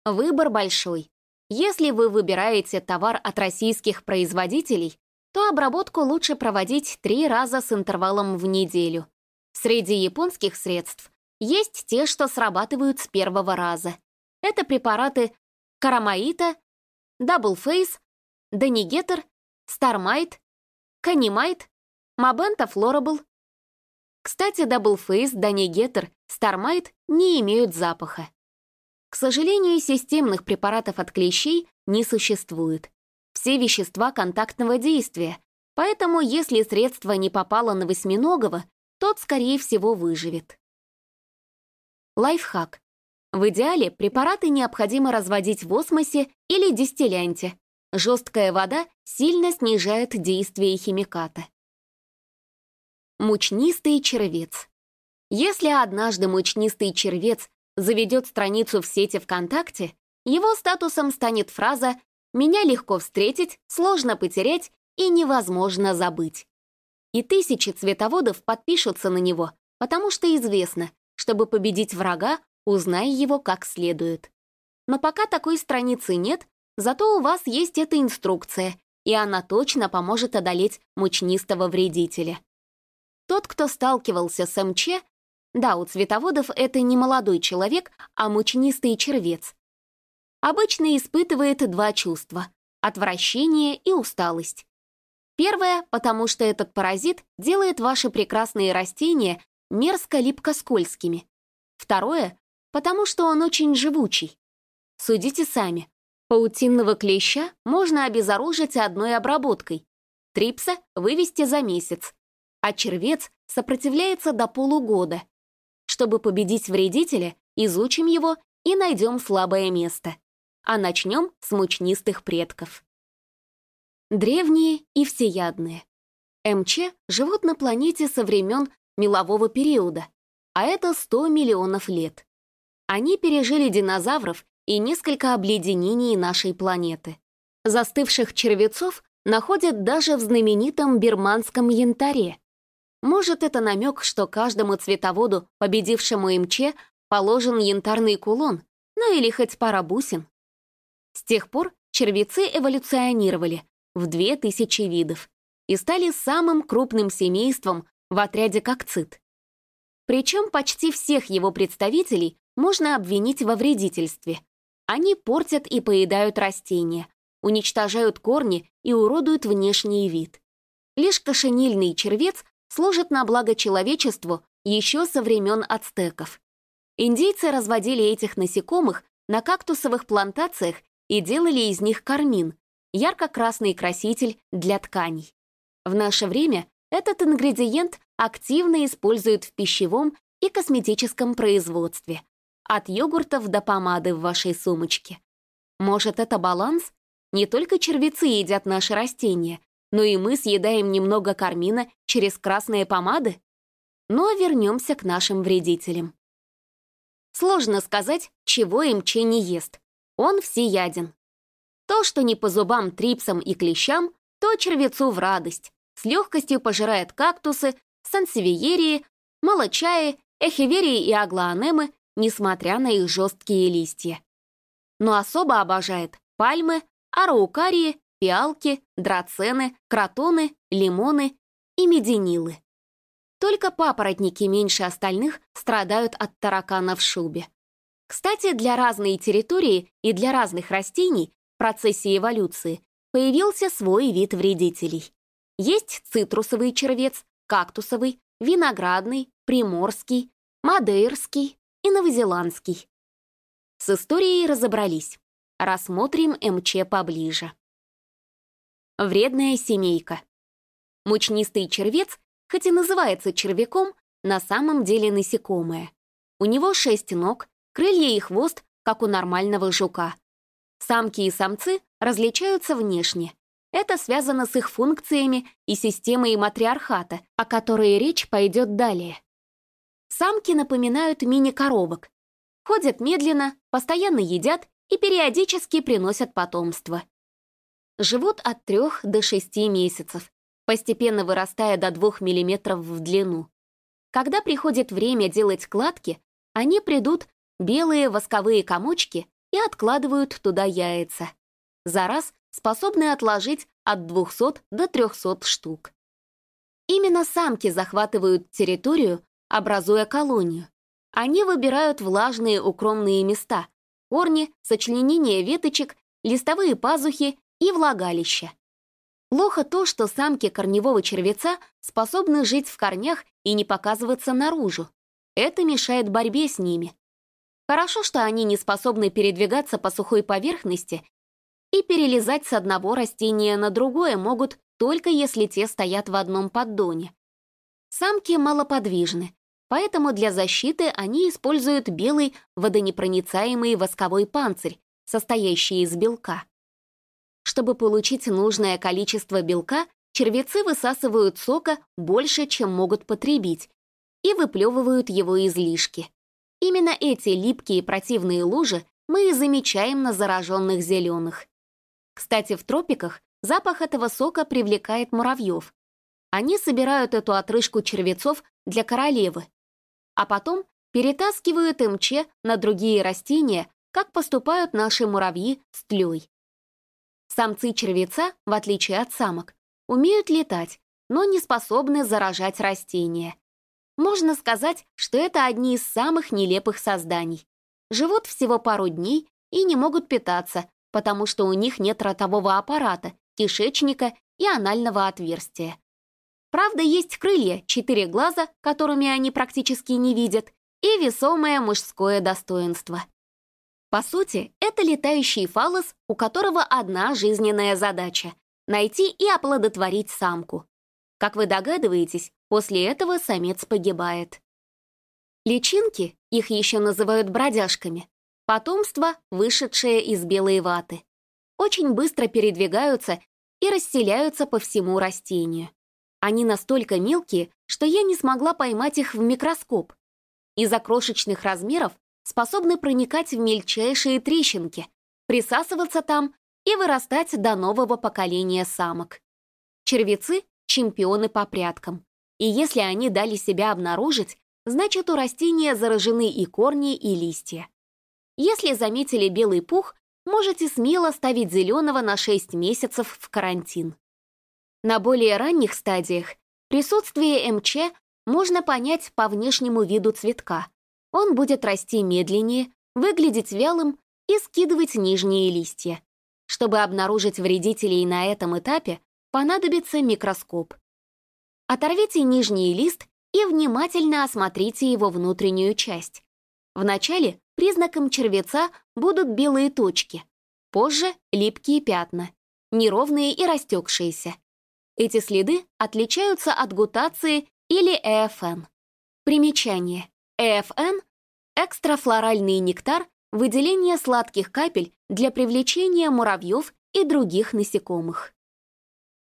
Выбор большой. Если вы выбираете товар от российских производителей, то обработку лучше проводить три раза с интервалом в неделю. Среди японских средств есть те, что срабатывают с первого раза. Это препараты Карамаита, Даблфейс, Данигетер, Стармайт, Канемайт, Мовенто Флорабл. Кстати, Даблфейс, Данигетер, Стармайт не имеют запаха. К сожалению, системных препаратов от клещей не существует. Все вещества контактного действия, поэтому если средство не попало на восьминогого, тот, скорее всего, выживет. Лайфхак. В идеале препараты необходимо разводить в осмосе или дистиллянте. Жесткая вода сильно снижает действие химиката. Мучнистый червец. Если однажды мучнистый червец заведет страницу в сети ВКонтакте, его статусом станет фраза «Меня легко встретить, сложно потерять и невозможно забыть». И тысячи цветоводов подпишутся на него, потому что известно, чтобы победить врага, узнай его как следует. Но пока такой страницы нет, зато у вас есть эта инструкция, и она точно поможет одолеть мучнистого вредителя. Тот, кто сталкивался с МЧ, да, у цветоводов это не молодой человек, а мучнистый червец, обычно испытывает два чувства — отвращение и усталость. Первое, потому что этот паразит делает ваши прекрасные растения мерзко-липко-скользкими. Второе, потому что он очень живучий. Судите сами. Паутинного клеща можно обезоружить одной обработкой. Трипса вывести за месяц, а червец сопротивляется до полугода. Чтобы победить вредителя, изучим его и найдем слабое место. А начнем с мучнистых предков. Древние и всеядные. МЧ живут на планете со времен мелового периода, а это 100 миллионов лет. Они пережили динозавров и несколько обледенений нашей планеты. Застывших червецов находят даже в знаменитом бирманском янтаре, может, это намек, что каждому цветоводу, победившему МЧ, положен янтарный кулон, ну или хоть пара бусин. С тех пор червецы эволюционировали в 2000 видов и стали самым крупным семейством в отряде кокцит. Причем почти всех его представителей можно обвинить во вредительстве. Они портят и поедают растения, уничтожают корни и уродуют внешний вид. Лишь кошенильный червец служит на благо человечеству еще со времен ацтеков. Индейцы разводили этих насекомых на кактусовых плантациях и делали из них кармин, ярко-красный краситель для тканей. В наше время этот ингредиент активно используют в пищевом и косметическом производстве, от йогуртов до помады в вашей сумочке. Может, это баланс? Не только червецы едят наши растения, но и мы съедаем немного кармина через красные помады? Но вернемся к нашим вредителям. Сложно сказать, чего МЧ не ест. Он всеяден. То, что не по зубам трипсам и клещам, то червецу в радость. С легкостью пожирает кактусы, сансевиерии, молочаи, эхиверии и аглоанемы, несмотря на их жесткие листья. Но особо обожает пальмы, араукарии, пиалки, драцены, кротоны, лимоны и меденилы. Только папоротники меньше остальных страдают от таракана в шубе. Кстати, для разной территории и для разных растений в процессе эволюции появился свой вид вредителей. Есть цитрусовый червец, кактусовый, виноградный, приморский, мадейрский и новозеландский. С историей разобрались. Рассмотрим МЧ поближе. Вредная семейка. Мучнистый червец хоть и называется червяком, на самом деле насекомое. У него шесть ног, крылья и хвост, как у нормального жука. Самки и самцы различаются внешне. Это связано с их функциями и системой матриархата, о которой речь пойдет далее. Самки напоминают мини-коровок. Ходят медленно, постоянно едят и периодически приносят потомство. Живут от 3 до 6 месяцев, постепенно вырастая до 2 мм в длину. Когда приходит время делать кладки, они придут белые восковые комочки и откладывают туда яйца. За раз способны отложить от 200 до 300 штук. Именно самки захватывают территорию, образуя колонию. Они выбирают влажные укромные места, корни, сочленения веточек, листовые пазухи и влагалища. Плохо то, что самки корневого червеца способны жить в корнях и не показываться наружу. Это мешает борьбе с ними. Хорошо, что они не способны передвигаться по сухой поверхности и перелезать с одного растения на другое могут только если те стоят в одном поддоне. Самки малоподвижны, поэтому для защиты они используют белый водонепроницаемый восковой панцирь, состоящий из белка. Чтобы получить нужное количество белка, червецы высасывают сока больше, чем могут потребить, и выплевывают его излишки. Именно эти липкие противные лужи мы и замечаем на зараженных зеленых. Кстати, в тропиках запах этого сока привлекает муравьев. Они собирают эту отрыжку червецов для королевы, а потом перетаскивают МЧ на другие растения, как поступают наши муравьи с тлей. Самцы червеца, в отличие от самок, умеют летать, но не способны заражать растения. Можно сказать, что это одни из самых нелепых созданий. Живут всего пару дней и не могут питаться, потому что у них нет ротового аппарата, кишечника и анального отверстия. Правда, есть крылья, четыре глаза, которыми они практически не видят, и весомое мужское достоинство. По сути, это летающий фалос, у которого одна жизненная задача — найти и оплодотворить самку. Как вы догадываетесь, после этого самец погибает. Личинки, их еще называют бродяжками, потомство, вышедшее из белой ваты, очень быстро передвигаются и расселяются по всему растению. Они настолько мелкие, что я не смогла поймать их в микроскоп. Из-за крошечных размеров способны проникать в мельчайшие трещинки, присасываться там и вырастать до нового поколения самок. Червецы — чемпионы по прядкам. И если они дали себя обнаружить, значит у растения заражены и корни, и листья. Если заметили белый пух, можете смело ставить зеленого на 6 месяцев в карантин. На более ранних стадиях присутствие МЧ можно понять по внешнему виду цветка, он будет расти медленнее, выглядеть вялым и скидывать нижние листья. Чтобы обнаружить вредителей на этом этапе, понадобится микроскоп. Оторвите нижний лист и внимательно осмотрите его внутреннюю часть. Вначале признаком червеца будут белые точки, позже — липкие пятна, неровные и растекшиеся. Эти следы отличаются от гутации или ЭФН. Примечание. ЭФН — экстрафлоральный нектар, выделение сладких капель для привлечения муравьев и других насекомых.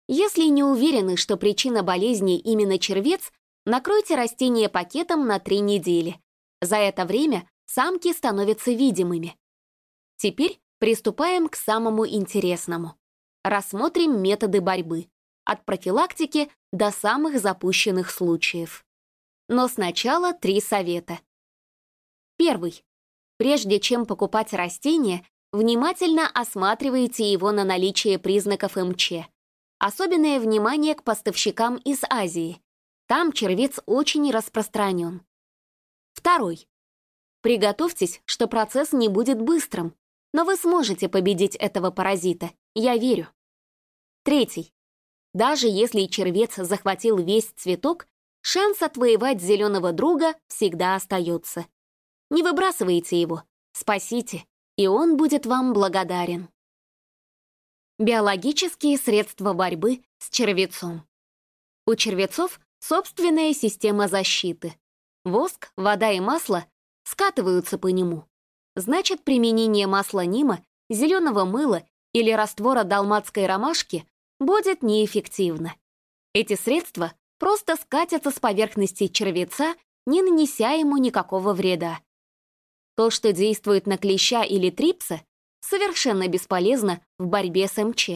Если не уверены, что причина болезни именно червец, накройте растение пакетом на 3 недели. За это время самки становятся видимыми. Теперь приступаем к самому интересному. Рассмотрим методы борьбы, от профилактики до самых запущенных случаев. Но сначала три совета. Первый. Прежде чем покупать растение, внимательно осматривайте его на наличие признаков МЧ. Особенное внимание к поставщикам из Азии. Там червец очень распространен. Второй. Приготовьтесь, что процесс не будет быстрым, но вы сможете победить этого паразита, я верю. Третий. Даже если червец захватил весь цветок, шанс отвоевать зеленого друга всегда остается. Не выбрасывайте его, спасите, и он будет вам благодарен. Биологические средства борьбы с червецом. У червецов собственная система защиты. Воск, вода и масло скатываются по нему. Значит, применение масла Нима, зеленого мыла или раствора далматской ромашки будет неэффективно. Эти средства просто скатятся с поверхности червеца, не нанеся ему никакого вреда. То, что действует на клеща или трипса, совершенно бесполезно в борьбе с МЧ.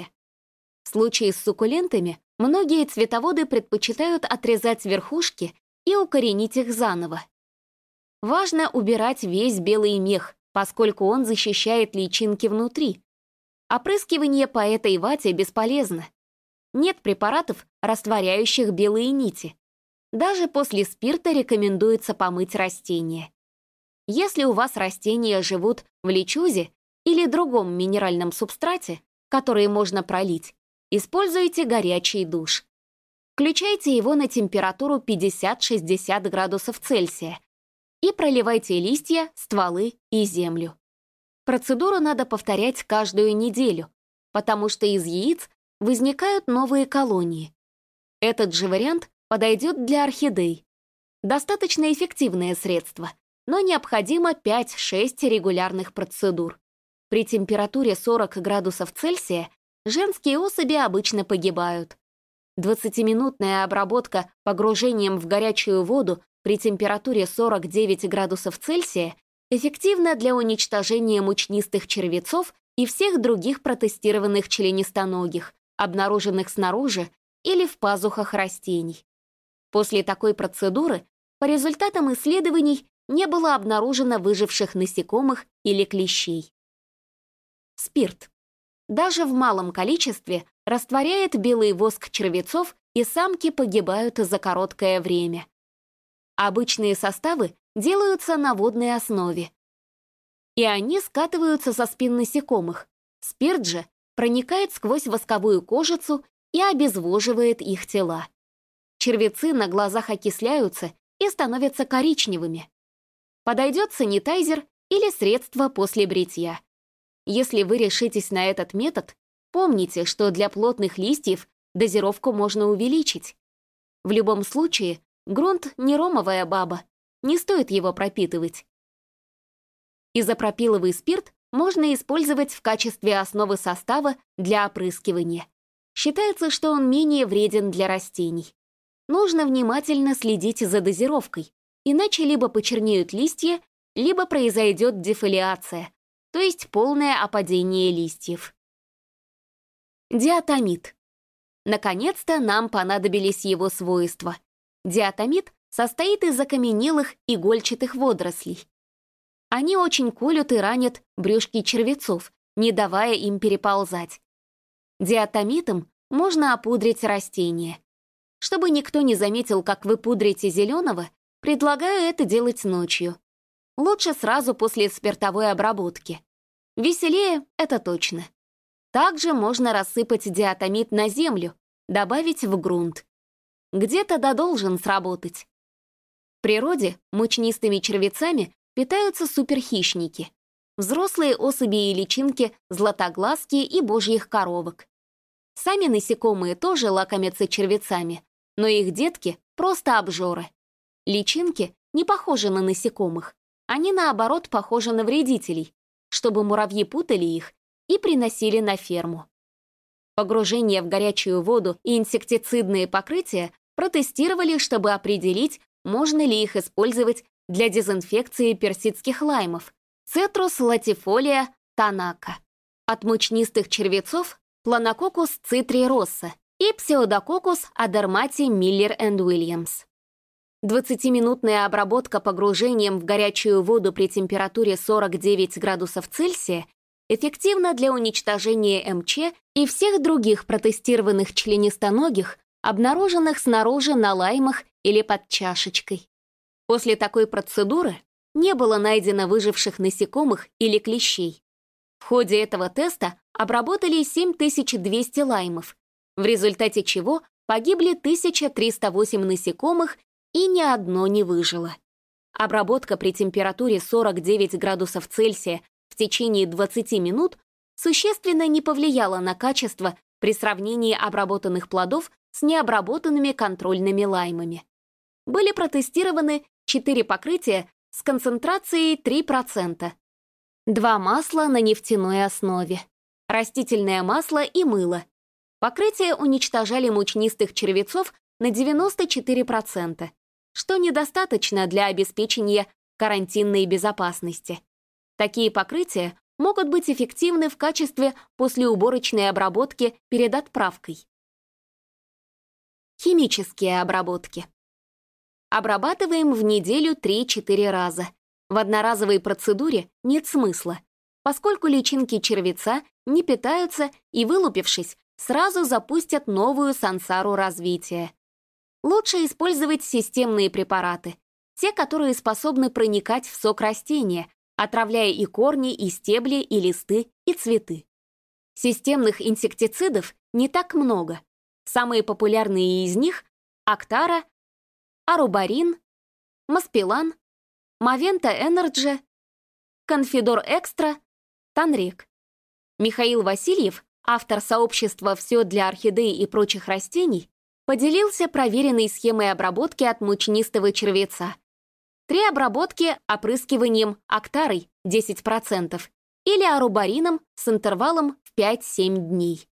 В случае с суккулентами многие цветоводы предпочитают отрезать верхушки и укоренить их заново. Важно убирать весь белый мех, поскольку он защищает личинки внутри. Опрыскивание по этой вате бесполезно. Нет препаратов, растворяющих белые нити. Даже после спирта рекомендуется помыть растения. Если у вас растения живут в личузе или другом минеральном субстрате, который можно пролить, используйте горячий душ. Включайте его на температуру 50-60 градусов Цельсия и проливайте листья, стволы и землю. Процедуру надо повторять каждую неделю, потому что из яиц возникают новые колонии. Этот же вариант подойдет для орхидей. Достаточно эффективное средство, но необходимо 5-6 регулярных процедур. При температуре 40 градусов Цельсия женские особи обычно погибают. 20-минутная обработка погружением в горячую воду при температуре 49 градусов Цельсия эффективна для уничтожения мучнистых червецов и всех других протестированных членистоногих, обнаруженных снаружи или в пазухах растений. После такой процедуры по результатам исследований не было обнаружено выживших насекомых или клещей. Спирт. Даже в малом количестве растворяет белый воск червецов, и самки погибают за короткое время. Обычные составы делаются на водной основе. И они скатываются со спин насекомых. Спирт же проникает сквозь восковую кожицу и обезвоживает их тела. Червецы на глазах окисляются и становятся коричневыми. Подойдет санитайзер или средство после бритья. Если вы решитесь на этот метод, помните, что для плотных листьев дозировку можно увеличить. В любом случае, грунт не ромовая баба, не стоит его пропитывать. Изопропиловый спирт можно использовать в качестве основы состава для опрыскивания. Считается, что он менее вреден для растений. Нужно внимательно следить за дозировкой, иначе либо почернеют листья, либо произойдет дефолиация, то есть полное опадение листьев. Диатомит. Наконец-то нам понадобились его свойства. Диатомит состоит из окаменелых игольчатых водорослей. Они очень колют и ранят брюшки червецов, не давая им переползать. Диатомитом можно опудрить растения. Чтобы никто не заметил, как вы пудрите зеленого, предлагаю это делать ночью. Лучше сразу после спиртовой обработки. Веселее — это точно. Также можно рассыпать диатомит на землю, добавить в грунт. Где-то да должен сработать. В природе мучнистыми червецами питаются суперхищники. Взрослые особи и личинки златоглазки и божьих коровок. Сами насекомые тоже лакомятся червецами, но их детки — просто обжоры. Личинки не похожи на насекомых, они, наоборот, похожи на вредителей, чтобы муравьи путали их и приносили на ферму. Погружение в горячую воду и инсектицидные покрытия протестировали, чтобы определить, можно ли их использовать для дезинфекции персидских лаймов, Cetrus latifolia танака, от мучнистых червецов Планококус цитри росса и Псеудококус адермати миллер энд Уильямс. 20-минутная обработка погружением в горячую воду при температуре 49 градусов Цельсия эффективна для уничтожения МЧ и всех других протестированных членистоногих, обнаруженных снаружи на лаймах или под чашечкой. После такой процедуры не было найдено выживших насекомых или клещей. В ходе этого теста обработали 7200 лаймов, в результате чего погибли 1308 насекомых и ни одно не выжило. Обработка при температуре 49 градусов Цельсия в течение 20 минут существенно не повлияла на качество при сравнении обработанных плодов с необработанными контрольными лаймами. Были протестированы 4 покрытия с концентрацией 3%. Два масла на нефтяной основе. Растительное масло и мыло. Покрытие уничтожали мучнистых червецов на 94%, что недостаточно для обеспечения карантинной безопасности. Такие покрытия могут быть эффективны в качестве послеуборочной обработки перед отправкой. Химические обработки. Обрабатываем в неделю 3-4 раза. В одноразовой процедуре нет смысла, поскольку личинки червеца не питаются и, вылупившись, сразу запустят новую сансару развития. Лучше использовать системные препараты, те, которые способны проникать в сок растения, отравляя и корни, и стебли, и листы, и цветы. Системных инсектицидов не так много. Самые популярные из них — Актара, Арубарин, Моспилан, Мовенто Энерджи, Конфидор Экстра, Танрек. Михаил Васильев, автор сообщества «Все для орхидей и прочих растений», поделился проверенной схемой обработки от мучнистого червеца. Три обработки опрыскиванием актарой 10% или арубарином с интервалом в 5-7 дней.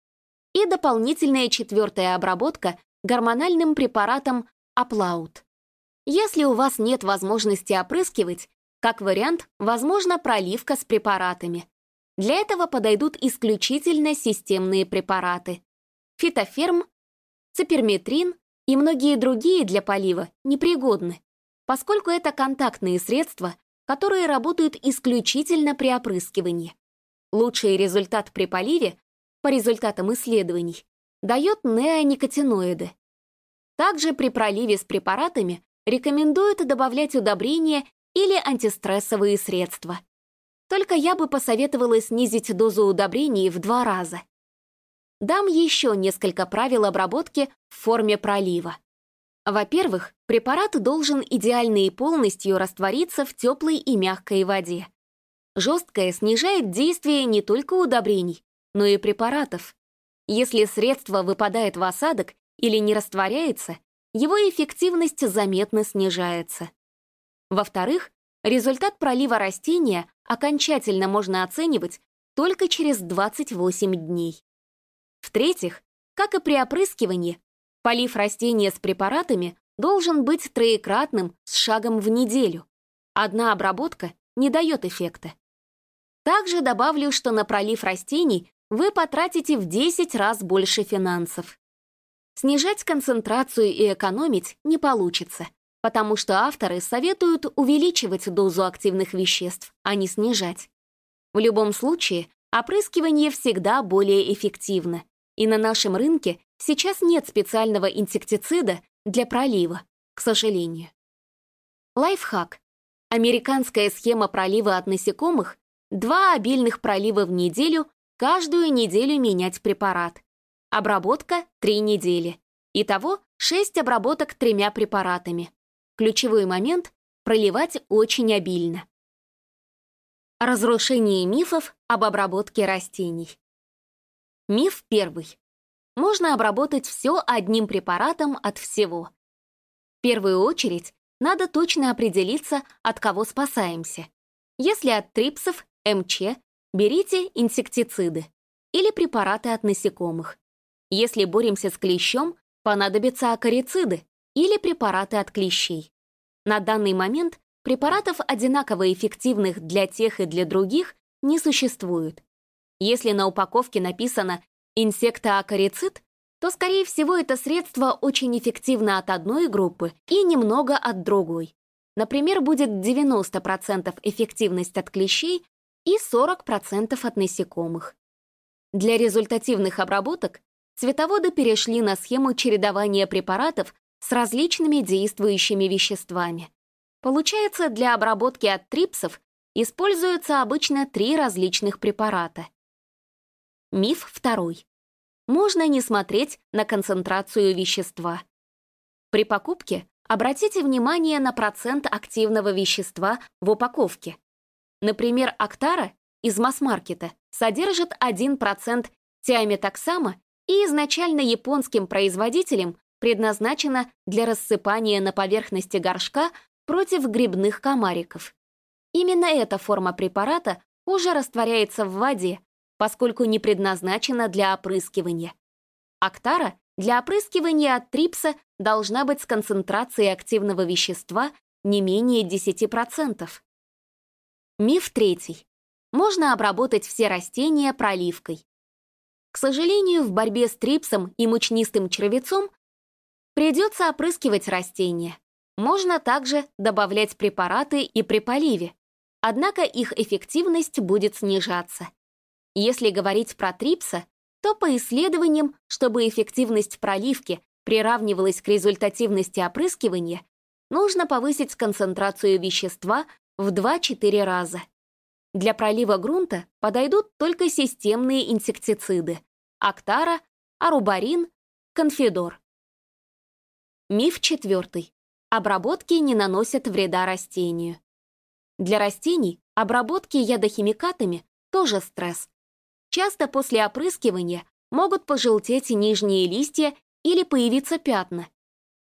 И дополнительная четвертая обработка гормональным препаратом Аплаут. Если у вас нет возможности опрыскивать, как вариант, возможно проливка с препаратами. Для этого подойдут исключительно системные препараты. Фитоферм, циперметрин и многие другие для полива непригодны, поскольку это контактные средства, которые работают исключительно при опрыскивании. Лучший результат при поливе, по результатам исследований, дает неоникотиноиды, также при проливе с препаратами рекомендуют добавлять удобрения или антистрессовые средства. Только я бы посоветовала снизить дозу удобрений в два раза. Дам еще несколько правил обработки в форме пролива. Во-первых, препарат должен идеально и полностью раствориться в теплой и мягкой воде. Жесткое снижает действие не только удобрений, но и препаратов. Если средство выпадает в осадок или не растворяется, его эффективность заметно снижается. Во-вторых, результат пролива растения окончательно можно оценивать только через 28 дней. В-третьих, как и при опрыскивании, полив растения с препаратами должен быть троекратным с шагом в неделю. Одна обработка не дает эффекта. Также добавлю, что на пролив растений вы потратите в 10 раз больше финансов. Снижать концентрацию и экономить не получится, потому что авторы советуют увеличивать дозу активных веществ, а не снижать. В любом случае, опрыскивание всегда более эффективно, и на нашем рынке сейчас нет специального инсектицида для пролива, к сожалению. Лайфхак. Американская схема пролива от насекомых — два обильных пролива в неделю, каждую неделю менять препарат. Обработка — 3 недели. Итого 6 обработок тремя препаратами. Ключевой момент — проливать очень обильно. Разрушение мифов об обработке растений. Миф первый. Можно обработать все одним препаратом от всего. В первую очередь, надо точно определиться, от кого спасаемся. Если от трипсов, МЧ, берите инсектициды или препараты от насекомых. Если боремся с клещом, понадобятся акарициды или препараты от клещей. На данный момент Препаратов, одинаково эффективных для тех и для других, не существует. Если на упаковке написано «инсектоакарицид», то, скорее всего, это средство очень эффективно от одной группы и немного от другой. Например, будет 90% эффективность от клещей и 40% от насекомых. Для результативных обработок цветоводы перешли на схему чередования препаратов с различными действующими веществами. Получается, для обработки от трипсов используются обычно три различных препарата. Миф второй. Можно не смотреть на концентрацию вещества. При покупке обратите внимание на процент активного вещества в упаковке. Например, Актара из масс-маркета содержит 1% тиаметоксама и изначально японским производителем предназначена для рассыпания на поверхности горшка против грибных комариков. Именно эта форма препарата уже растворяется в воде, поскольку не предназначена для опрыскивания. Актара для опрыскивания от трипса должна быть с концентрацией активного вещества не менее 10%. Миф третий. Можно обработать все растения проливкой. К сожалению, в борьбе с трипсом и мучнистым червецом придется опрыскивать растения. Можно также добавлять препараты и при поливе, однако их эффективность будет снижаться. Если говорить про трипса, то по исследованиям, чтобы эффективность проливки приравнивалась к результативности опрыскивания, нужно повысить концентрацию вещества в 2-4 раза. Для пролива грунта подойдут только системные инсектициды – Актара, Арубарин, Конфидор. Миф четвертый. Обработки не наносят вреда растению. Для растений обработки ядохимикатами тоже стресс. Часто после опрыскивания могут пожелтеть нижние листья или появиться пятна.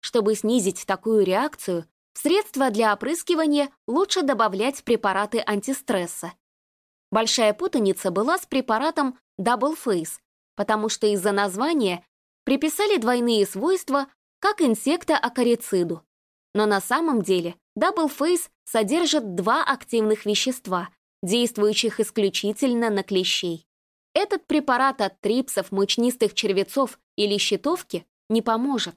Чтобы снизить такую реакцию, в средства для опрыскивания лучше добавлять препараты антистресса. Большая путаница была с препаратом Double Face, потому что из-за названия приписали двойные свойства как инсектоакарициду. Но на самом деле Double Face содержит два активных вещества, действующих исключительно на клещей. Этот препарат от трипсов, мучнистых червецов или щитовки не поможет.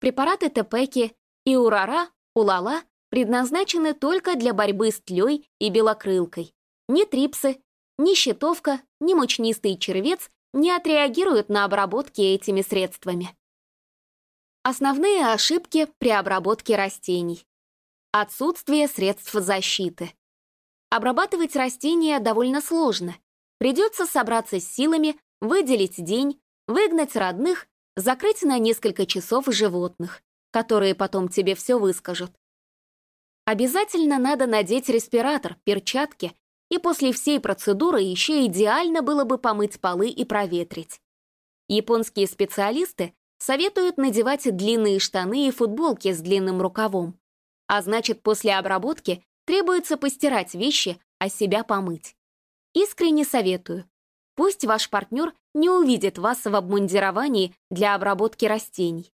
Препараты Тепеки и Урара, Улала предназначены только для борьбы с тлей и белокрылкой. Ни трипсы, ни щитовка, ни мучнистый червец не отреагируют на обработки этими средствами. Основные ошибки при обработке растений. Отсутствие средств защиты. Обрабатывать растения довольно сложно. Придется собраться с силами, выделить день, выгнать родных, закрыть на несколько часов животных, которые потом тебе все выскажут. Обязательно надо надеть респиратор, перчатки, и после всей процедуры еще идеально было бы помыть полы и проветрить. Японские специалисты советуют надевать длинные штаны и футболки с длинным рукавом. А значит, после обработки требуется постирать вещи, а себя помыть. Искренне советую. Пусть ваш партнер не увидит вас в обмундировании для обработки растений.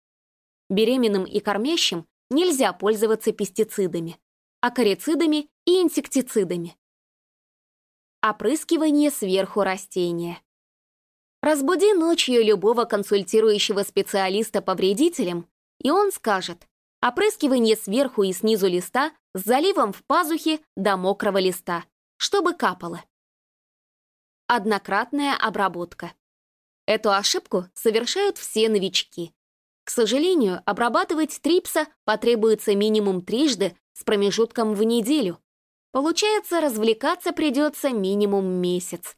Беременным и кормящим нельзя пользоваться пестицидами, акарицидами и инсектицидами. Опрыскивание сверху растения. Разбуди ночью любого консультирующего специалиста по вредителям, и он скажет опрыскивание сверху и снизу листа с заливом в пазухе до мокрого листа, чтобы капало. Однократная обработка. Эту ошибку совершают все новички. К сожалению, обрабатывать трипса потребуется минимум трижды с промежутком в неделю. Получается, развлекаться придется минимум месяц.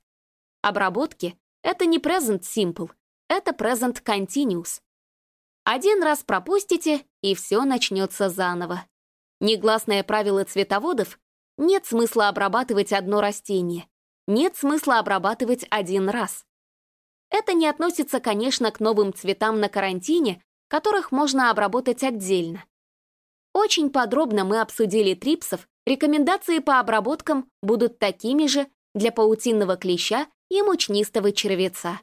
Обработки — это не present simple, это present continuous. Один раз пропустите, и все начнется заново. Негласное правило цветоводов — нет смысла обрабатывать одно растение, нет смысла обрабатывать один раз. Это не относится, конечно, к новым цветам на карантине, которых можно обработать отдельно. Очень подробно мы обсудили трипсов Рекомендации по обработкам будут такими же для паутинного клеща и мучнистого червеца.